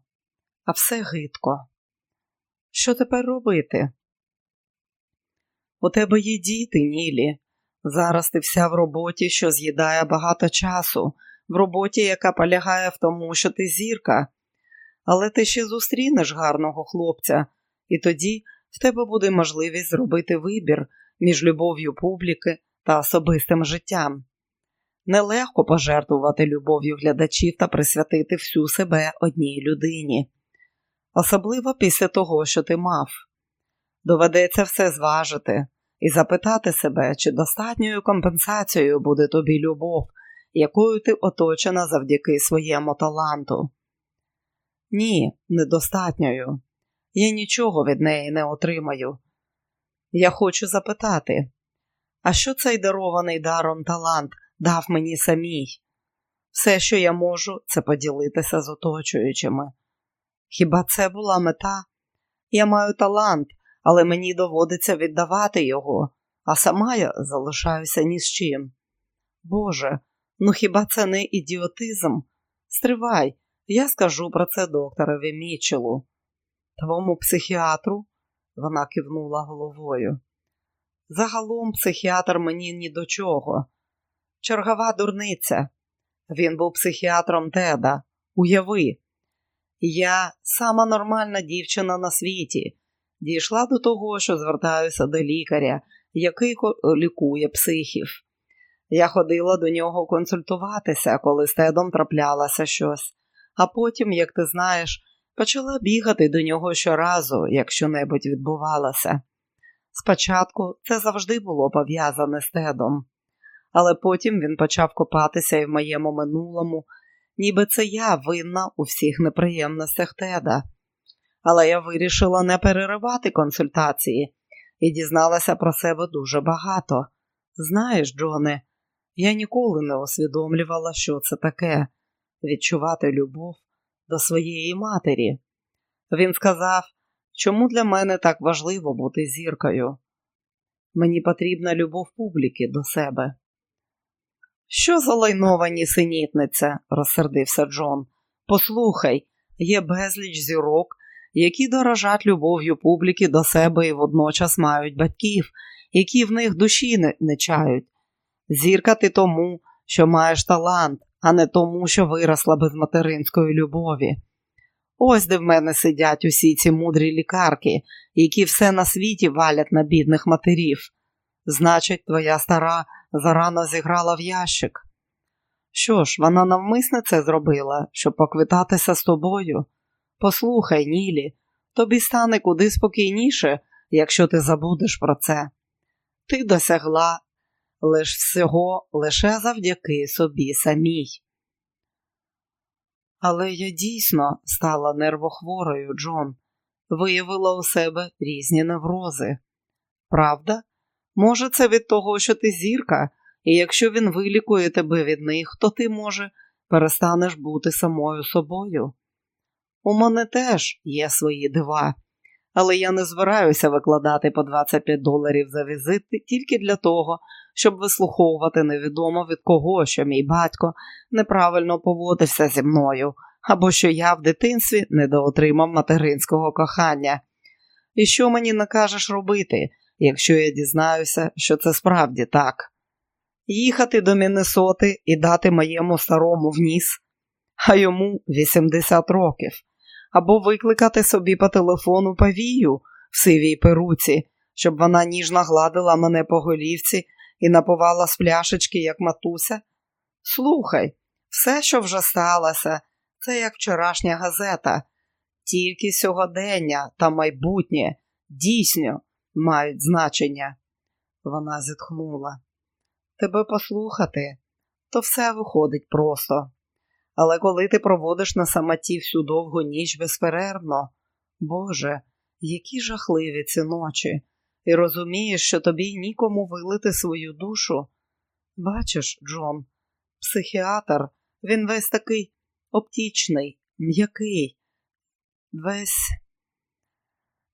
а все гидко. Що тепер робити? У тебе є діти, Нілі. Зараз ти вся в роботі, що з'їдає багато часу, в роботі, яка полягає в тому, що ти зірка, але ти ще зустрінеш гарного хлопця, і тоді в тебе буде можливість зробити вибір між любов'ю публіки та особистим життям. Нелегко пожертвувати любов'ю глядачів та присвятити всю себе одній людині, особливо після того, що ти мав. Доведеться все зважити і запитати себе, чи достатньою компенсацією буде тобі любов, якою ти оточена завдяки своєму таланту. Ні, недостатньою. Я нічого від неї не отримаю. Я хочу запитати, а що цей дарований даром талант дав мені самій? Все, що я можу, це поділитися з оточуючими. Хіба це була мета? Я маю талант, але мені доводиться віддавати його, а сама я залишаюся ні з чим. Боже, ну хіба це не ідіотизм? Стривай, я скажу про це докторові Мічелу. Твому психіатру вона кивнула головою. Загалом психіатр мені ні до чого. Чергова дурниця. Він був психіатром Теда. Уяви, я сама нормальна дівчина на світі, дійшла до того, що звертаюся до лікаря, який лікує психів. Я ходила до нього консультуватися, коли з Тедом траплялося щось, а потім, як ти знаєш, почала бігати до нього щоразу, як що-небудь відбувалося. Спочатку це завжди було пов'язане з Тедом, але потім він почав копатися і в моєму минулому, ніби це я винна у всіх неприємностях Теда. Але я вирішила не переривати консультації і дізналася про себе дуже багато. Знаєш, Джоне, Я ніколи не усвідомлювала, що це таке відчувати любов до своєї матері. Він сказав, чому для мене так важливо бути зіркою. Мені потрібна любов публіки до себе. Що за лайнова нісенітниця, розсердився Джон. Послухай, є безліч зірок, які дорожать любов'ю публіки до себе і водночас мають батьків, які в них душі не, не чають. Зірка ти тому, що маєш талант, а не тому, що виросла без материнської любові. Ось де в мене сидять усі ці мудрі лікарки, які все на світі валять на бідних матерів. Значить, твоя стара зарано зіграла в ящик. Що ж, вона навмисне це зробила, щоб поквитатися з тобою. Послухай, Нілі, тобі стане куди спокійніше, якщо ти забудеш про це. Ти досягла лиш всього лише завдяки собі самій. Але я дійсно стала нервохворою, Джон, виявила у себе різні неврози. Правда? Може, це від того, що ти зірка, і якщо він вилікує тебе від них, то ти, може, перестанеш бути самою собою. У мене теж є свої дива, але я не збираюся викладати по 25 доларів за візит тільки для того, щоб вислуховувати невідомо від кого, що мій батько неправильно поводився зі мною, або що я в дитинстві недоотримав материнського кохання. І що мені накажеш робити, якщо я дізнаюся, що це справді так? Їхати до Міннесоти і дати моєму старому вніс, а йому 80 років, або викликати собі по телефону павію в сивій перуці, щоб вона ніжно гладила мене по голівці і напувала з пляшечки, як матуся. Слухай, все, що вже сталося, це як вчорашня газета, тільки сьогодення та майбутнє дійсно мають значення. Вона зітхнула. Тебе послухати, то все виходить просто. Але коли ти проводиш на самоті всю довгу ніч безперервно, Боже, які жахливі ці ночі, і розумієш, що тобі нікому вилити свою душу. Бачиш, Джон, психіатр, він весь такий оптічний, м'який, весь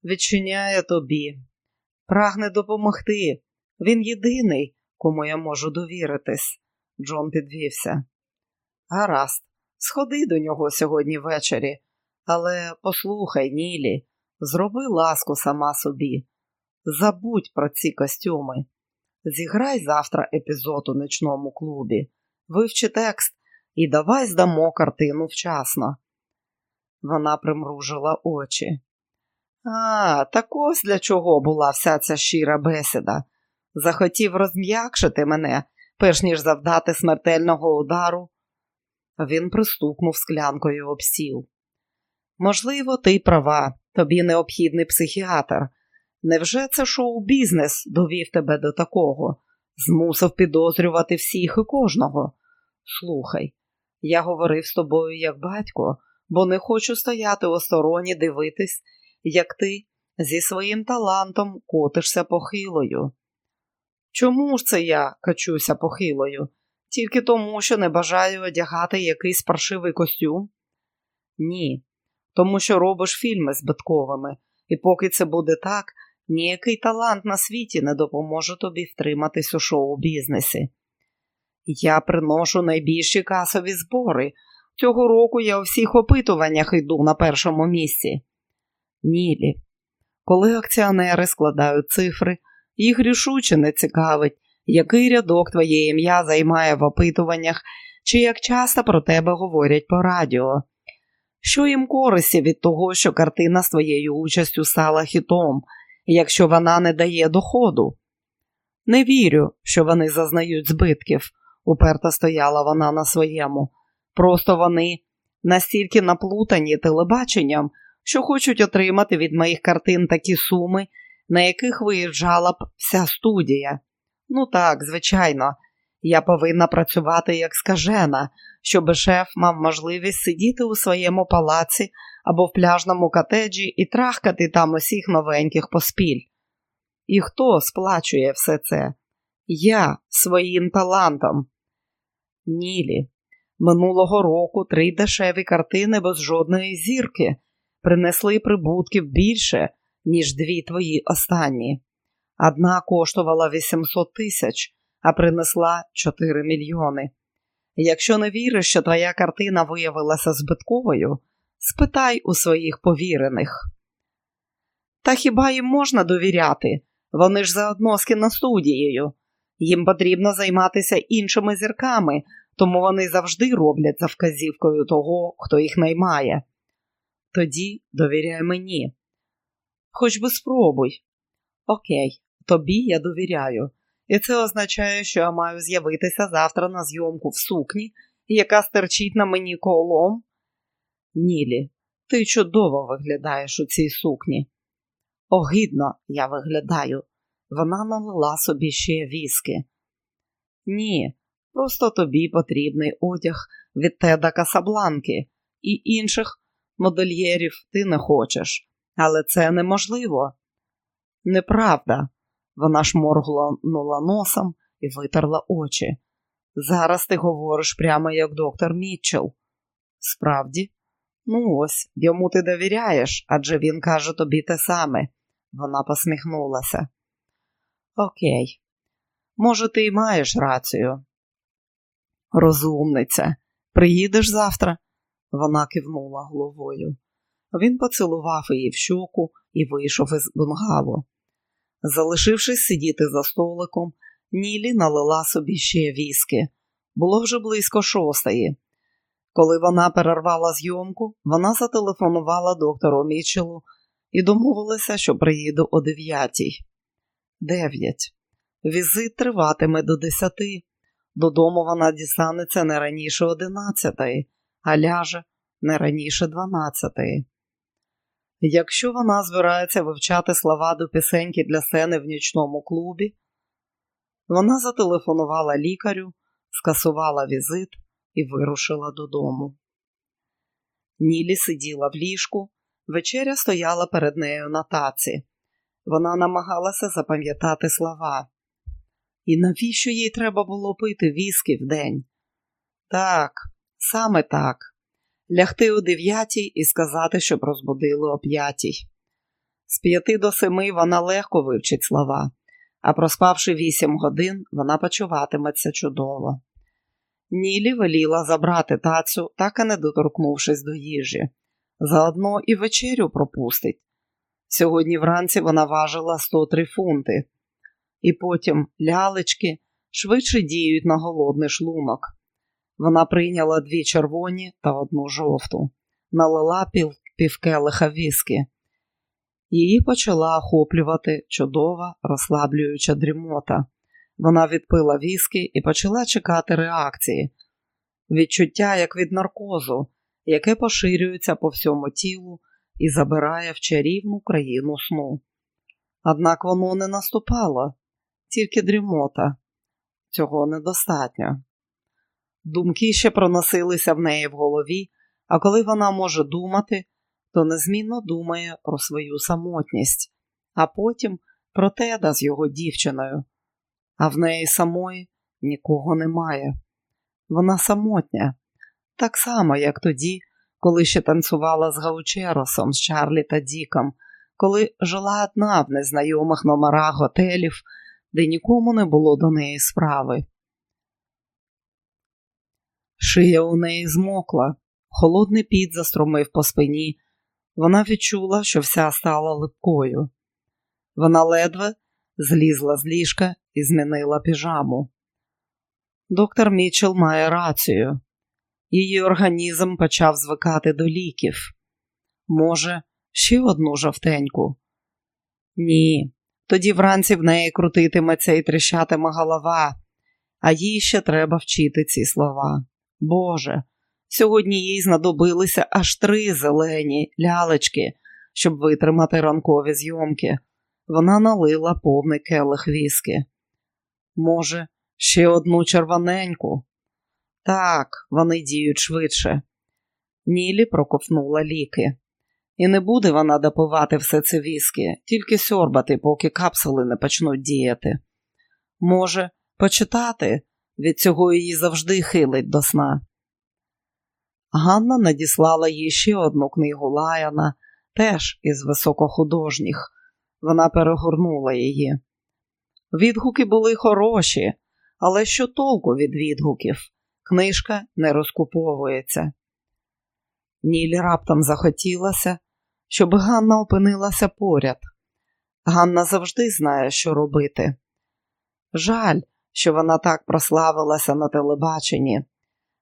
відчиняє тобі, прагне допомогти. Він єдиний, кому я можу довіритись. Джон підвівся. Гаразд, сходи до нього сьогодні ввечері, але послухай, Нілі, зроби ласку сама собі. Забудь про ці костюми. Зіграй завтра епізод у нічному клубі, вивчи текст і давай здамо картину вчасно. Вона примружила очі. А, так ось для чого була вся ця щира бесіда. Захотів розм'якшити мене, перш ніж завдати смертельного удару. Він пристукнув склянкою об стіл. Можливо, ти права, тобі необхідний психіатр. Невже це шоу-бізнес довів тебе до такого? Змусив підозрювати всіх і кожного. Слухай, я говорив з тобою як батько, бо не хочу стояти остороні дивитись, як ти зі своїм талантом котишся похилою. Чому ж це я качуся похилою? Тільки тому, що не бажаю одягати якийсь паршивий костюм? Ні, тому що робиш фільми збитковими, і поки це буде так, ніякий талант на світі не допоможе тобі втриматись у шоу-бізнесі. Я приношу найбільші касові збори. Цього року я у всіх опитуваннях йду на першому місці. Нілі, коли акціонери складають цифри, їх рішуче не цікавить, який рядок твоє ім'я займає в опитуваннях, чи як часто про тебе говорять по радіо. Що їм користі від того, що картина з твоєю участю стала хітом, якщо вона не дає доходу? Не вірю, що вони зазнають збитків, уперто стояла вона на своєму. Просто вони настільки наплутані телебаченням, що хочуть отримати від моїх картин такі суми, на яких виїжджала б вся студія. Ну так, звичайно, я повинна працювати як скажена, щоб шеф мав можливість сидіти у своєму палаці або в пляжному котеджі і трахкати там усіх новеньких поспіль. І хто сплачує все це? Я своїм талантом. Нілі. Минулого року три дешеві картини без жодної зірки принесли прибутків більше, ніж дві твої останні. Одна коштувала 800 тисяч, а принесла 4 мільйони. Якщо не віриш, що твоя картина виявилася збитковою, спитай у своїх повірених. Та хіба їм можна довіряти? Вони ж заодно з кіностудією. Їм потрібно займатися іншими зірками, тому вони завжди роблять за вказівкою того, хто їх наймає. Тоді довіряй мені. Хоч би спробуй. Окей, тобі я довіряю. І це означає, що я маю з'явитися завтра на зйомку в сукні, яка стерчить на мені колом. Нілі, ти чудово виглядаєш у цій сукні. Огидно я виглядаю. Вона налила собі ще віски. Ні, просто тобі потрібний одяг від Теда Касабланки і інших модельєрів ти не хочеш, але це неможливо. Неправда. Вона шморгнула носом і витерла очі. Зараз ти говориш прямо як доктор Мітчелл. Справді, ну ось, йому ти довіряєш, адже він каже тобі те саме. Вона посміхнулася. Окей, може, ти й маєш рацію. Розумниця, приїдеш завтра? Вона кивнула головою. Він поцілував її в щоку і вийшов із бунгало. Залишившись сидіти за столиком, Нілі налила собі ще віски. Було вже близько шостої. Коли вона перервала зйомку, вона зателефонувала доктору Мічелу і домовилася, що приїду о дев'ятій. Дев'ять. Візит триватиме до десяти. Додому вона дістанеться не раніше одинадцятої, а ляже не раніше дванадцятої. Якщо вона збирається вивчати слова до пісеньки для сцени в нічному клубі, вона зателефонувала лікарю, скасувала візит і вирушила додому. Нілі сиділа в ліжку, вечеря стояла перед нею на таці. Вона намагалася запам'ятати слова. І навіщо їй треба було пити віскі в день? Так, саме так лягти о дев'ятій і сказати, щоб розбудили о п'ятій. З п'яти до семи вона легко вивчить слова, а проспавши вісім годин, вона почуватиметься чудово. Нілі веліла забрати тацю, так і не доторкнувшись до їжі. Заодно і вечерю пропустить. Сьогодні вранці вона важила 103 фунти, і потім лялечки швидше діють на голодний шлунок. Вона прийняла дві червоні та одну жовту, налила пів, півкелиха віскі. Її почала охоплювати чудова, розслаблююча дрімота. Вона відпила віскі і почала чекати реакції, відчуття як від наркозу, яке поширюється по всьому тілу і забирає в чарівну країну сну. Однак воно не наступало, тільки дрімота. Цього недостатньо. Думки ще проносилися в неї в голові, а коли вона може думати, то незмінно думає про свою самотність, а потім про теда з його дівчиною. А в неї самої нікого немає. Вона самотня, так само, як тоді, коли ще танцювала з Гаучеросом, з Чарлі та Діком, коли жила одна в незнайомих номерах готелів, де нікому не було до неї справи. Шия у неї змокла, холодний піт застромив по спині. Вона відчула, що вся стала липкою. Вона ледве злізла з ліжка і змінила піжаму. Доктор Мічел має рацію. Її організм почав звикати до ліків. Може, ще одну жовтеньку? Ні, тоді вранці в неї крутитиметься і тріщатиме голова, а їй ще треба вчити ці слова. Боже, сьогодні їй знадобилися аж три зелені лялечки, щоб витримати ранкові зйомки. Вона налила повний келих віски. Може, ще одну червоненьку? Так, вони діють швидше. Нілі проковнула ліки. І не буде вона допивати все це віскі, тільки сьорбати, поки капсули не почнуть діяти. Може, почитати, від цього її завжди хилить до сна. Ганна надіслала їй ще одну книгу Лаяна, теж із високохудожніх. Вона перегорнула її. Відгуки були хороші, але що толку від відгуків? Книжка не розкуповується. Нілі раптом захотілося, щоб Ганна опинилася поряд. Ганна завжди знає, що робити. Жаль, що вона так прославилася на телебаченні.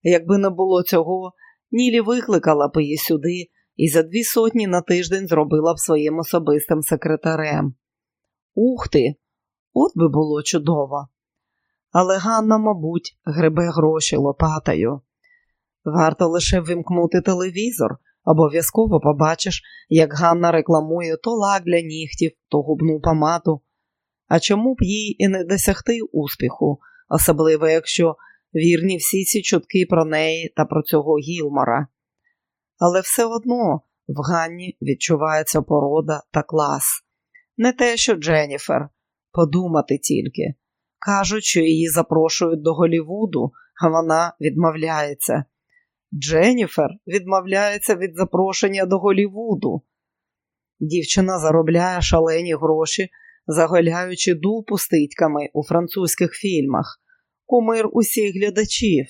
Якби не було цього, Нілі викликала б її сюди і за дві сотні на тиждень зробила б своїм особистим секретарем. Ух ти! От би було чудово. Але Ганна, мабуть, гребе гроші лопатою. Варто лише вимкнути телевізор, обов'язково побачиш, як Ганна рекламує то лак для нігтів, то губну помаду. А чому б їй і не досягти успіху, особливо якщо вірні всі ці чутки про неї та про цього Гілмора. Але все одно в Ганні відчувається порода та клас. Не те, що Дженніфер, подумати тільки. Кажуть, що її запрошують до Голівуду, а вона відмовляється. Дженніфер відмовляється від запрошення до Голівуду. Дівчина заробляє шалені гроші, заголяючи дупу ститками у французьких фільмах кумир усіх глядачів.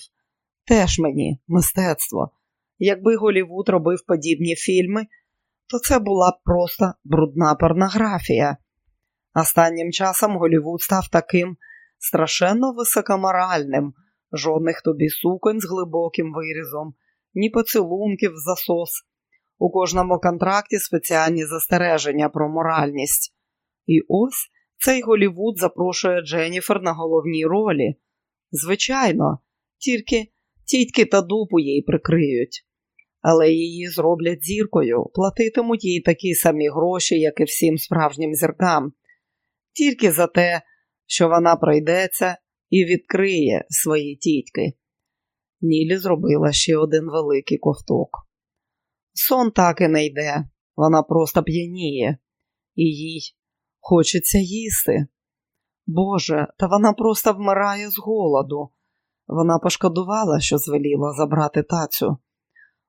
Теж мені мистецтво. Якби Голівуд робив подібні фільми, то це була б просто брудна порнографія. Останнім часом Голівуд став таким страшенно високоморальним, жодних тобі суконь з глибоким вирізом, ні поцілунків в засос. У кожному контракті спеціальні застереження про моральність. І ось цей Голівуд запрошує Дженніфер на головній ролі. Звичайно, тільки тітки та дупу їй прикриють, але її зроблять зіркою, платитимуть їй такі самі гроші, як і всім справжнім зіркам, тільки за те, що вона пройдеться і відкриє свої тітки. Нілі зробила ще один великий ковток. Сон так і не йде, вона просто п'яніє, і їй хочеться їсти. Боже, та вона просто вмирає з голоду. Вона пошкодувала, що звеліла забрати тацю.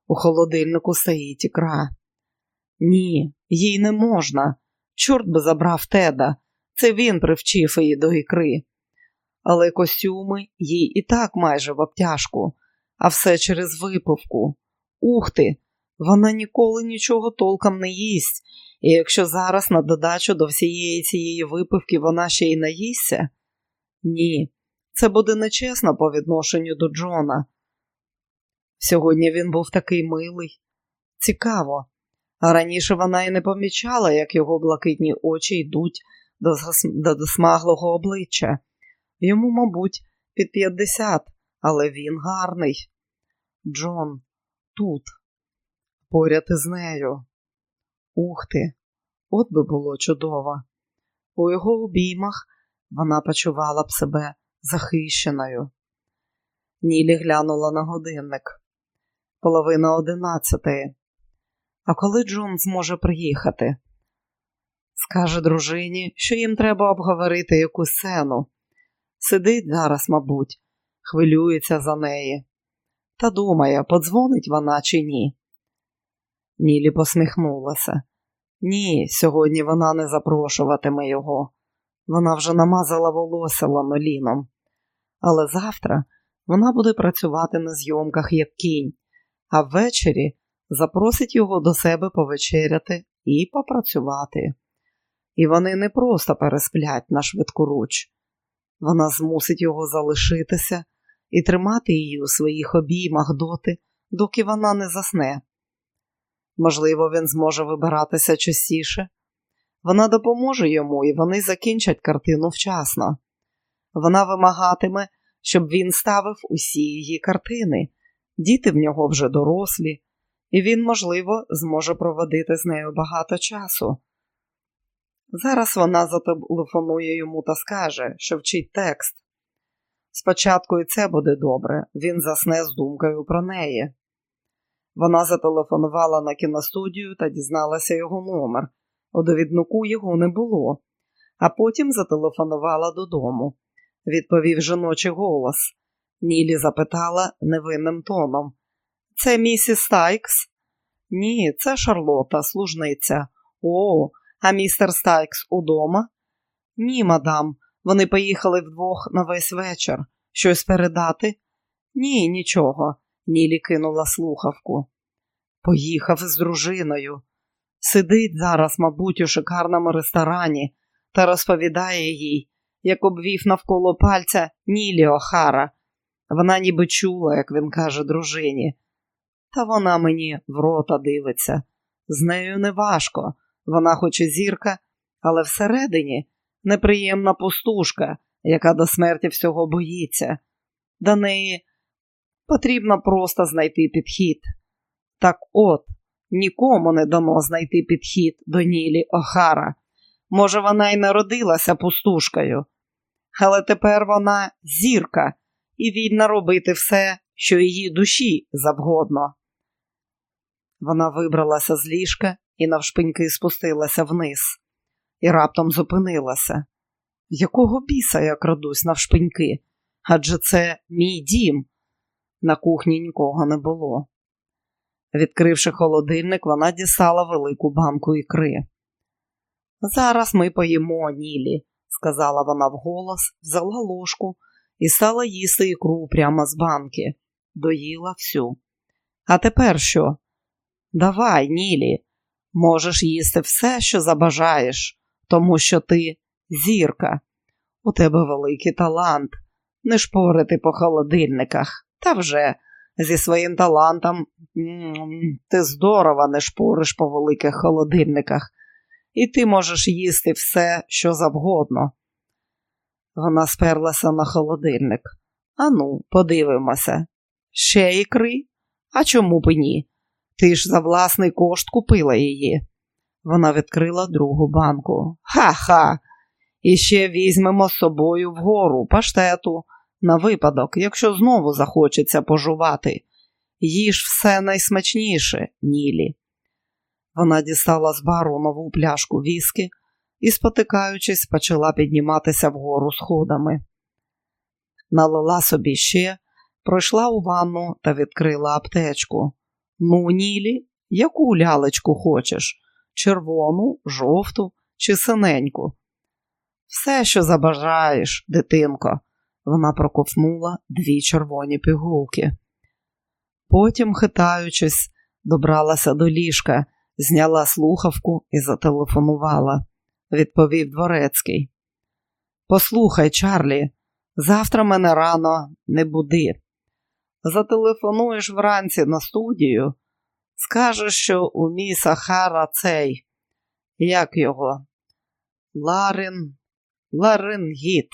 У холодильнику стоїть ікра. Ні, їй не можна. Чорт би забрав теда. Це він привчив її до ікри. Але костюми їй і так майже в обтяжку, а все через випивку. Ух ти! Вона ніколи нічого толком не їсть і якщо зараз на додачу до всієї цієї випивки вона ще й наїсться, ні, це буде нечесно по відношенню до Джона. Сьогодні він був такий милий, цікаво, раніше вона й не помічала, як його блакитні очі йдуть до, до досмаглого обличчя. Йому, мабуть, під 50, але він гарний. Джон тут, поряд із нею. Ух ти, от би було чудово. У його обіймах вона почувала б себе захищеною. Нілі глянула на годинник. Половина одинадцятої. А коли Джон зможе приїхати? Скаже дружині, що їм треба обговорити якусь сцену. Сидить зараз, мабуть, хвилюється за неї. Та думає, подзвонить вона чи ні. Нілі посміхнулася. Ні, сьогодні вона не запрошуватиме його. Вона вже намазала волосся ланоліном. Але завтра вона буде працювати на зйомках як кінь, а ввечері запросить його до себе повечеряти і попрацювати. І вони не просто пересплять на швидкоруч. Вона змусить його залишитися і тримати її у своїх обіймах доти, доки вона не засне. Можливо, він зможе вибиратися частіше. Вона допоможе йому, і вони закінчать картину вчасно. Вона вимагатиме, щоб він ставив усі її картини. Діти в нього вже дорослі, і він, можливо, зможе проводити з нею багато часу. Зараз вона зателефонує йому та скаже, що вчить текст. Спочатку і це буде добре, він засне з думкою про неї. Вона зателефонувала на кіностудію та дізналася його номер. У довіднику його не було, а потім зателефонувала додому. Відповів жіночий голос. Нілі запитала невинним тоном. Це місіс Стайкс? Ні, це Шарлота, служниця. О, а містер Стайкс удома? Ні, мадам. Вони поїхали вдвох на весь вечір. Щось передати? Ні, нічого. Нілі кинула слухавку. Поїхав з дружиною. Сидить зараз, мабуть, у шикарному ресторані та розповідає їй, як обвів навколо пальця Нілі Охара. Вона ніби чула, як він каже дружині. Та вона мені в рота дивиться. З нею не важко. Вона хоч і зірка, але всередині неприємна пустушка, яка до смерті всього боїться. До неї потрібно просто знайти підхід. Так от, нікому не дано знайти підхід до Нілі Охара. Може, вона й народилася пустушкою, але тепер вона зірка і вільна робити все, що її душі завгодно. Вона вибралася з ліжка і навшпиньки спустилася вниз, і раптом зупинилася. Якого біса я крадусь навшпиньки? Адже це мій дім. На кухні нікого не було. Відкривши холодильник, вона дістала велику банку ікри. Зараз ми поїмо, Нілі, сказала вона вголос, взяла ложку і стала їсти ікру прямо з банки, доїла всю. А тепер що? Давай, Нілі, можеш їсти все, що забажаєш, тому що ти зірка. У тебе великий талант, не шпорити по холодильниках. Та вже зі своїм талантом ти здорово не шпориш по великих холодильниках, і ти можеш їсти все, що завгодно. Вона сперлася на холодильник. Ану, подивимося. Ще ікри? А чому б ні? Ти ж за власний кошт купила її. Вона відкрила другу банку. Ха-ха. І ще візьмемо з собою вгору паштету на випадок, якщо знову захочеться пожувати. Їж все найсмачніше, Нілі. Вона дістала з бару нову пляшку віскі і, спотикаючись, почала підніматися вгору сходами. Налила собі ще, пройшла у ванну та відкрила аптечку. Ну, Нілі, яку лялечку хочеш? Червону, жовту чи синеньку? Все, що забажаєш, дитинко. Вона проковтнула дві червоні пігулки. Потім, хитаючись, добралася до ліжка, зняла слухавку і зателефонувала, відповів дворецький. Послухай, Чарлі, завтра мене рано не буди. Зателефонуєш вранці на студію, скажеш, що у міса Хара цей, як його, Ларин, Ларингіт,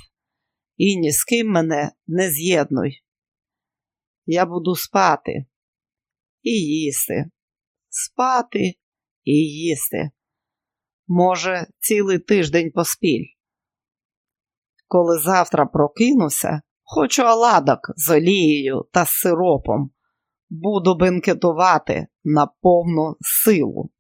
і ні з ким мене не з'єднуй. Я буду спати і їсти, спати і їсти. Може, цілий тиждень поспіль. Коли завтра прокинуся, хочу оладок з олією та сиропом. Буду бенкетувати на повну силу.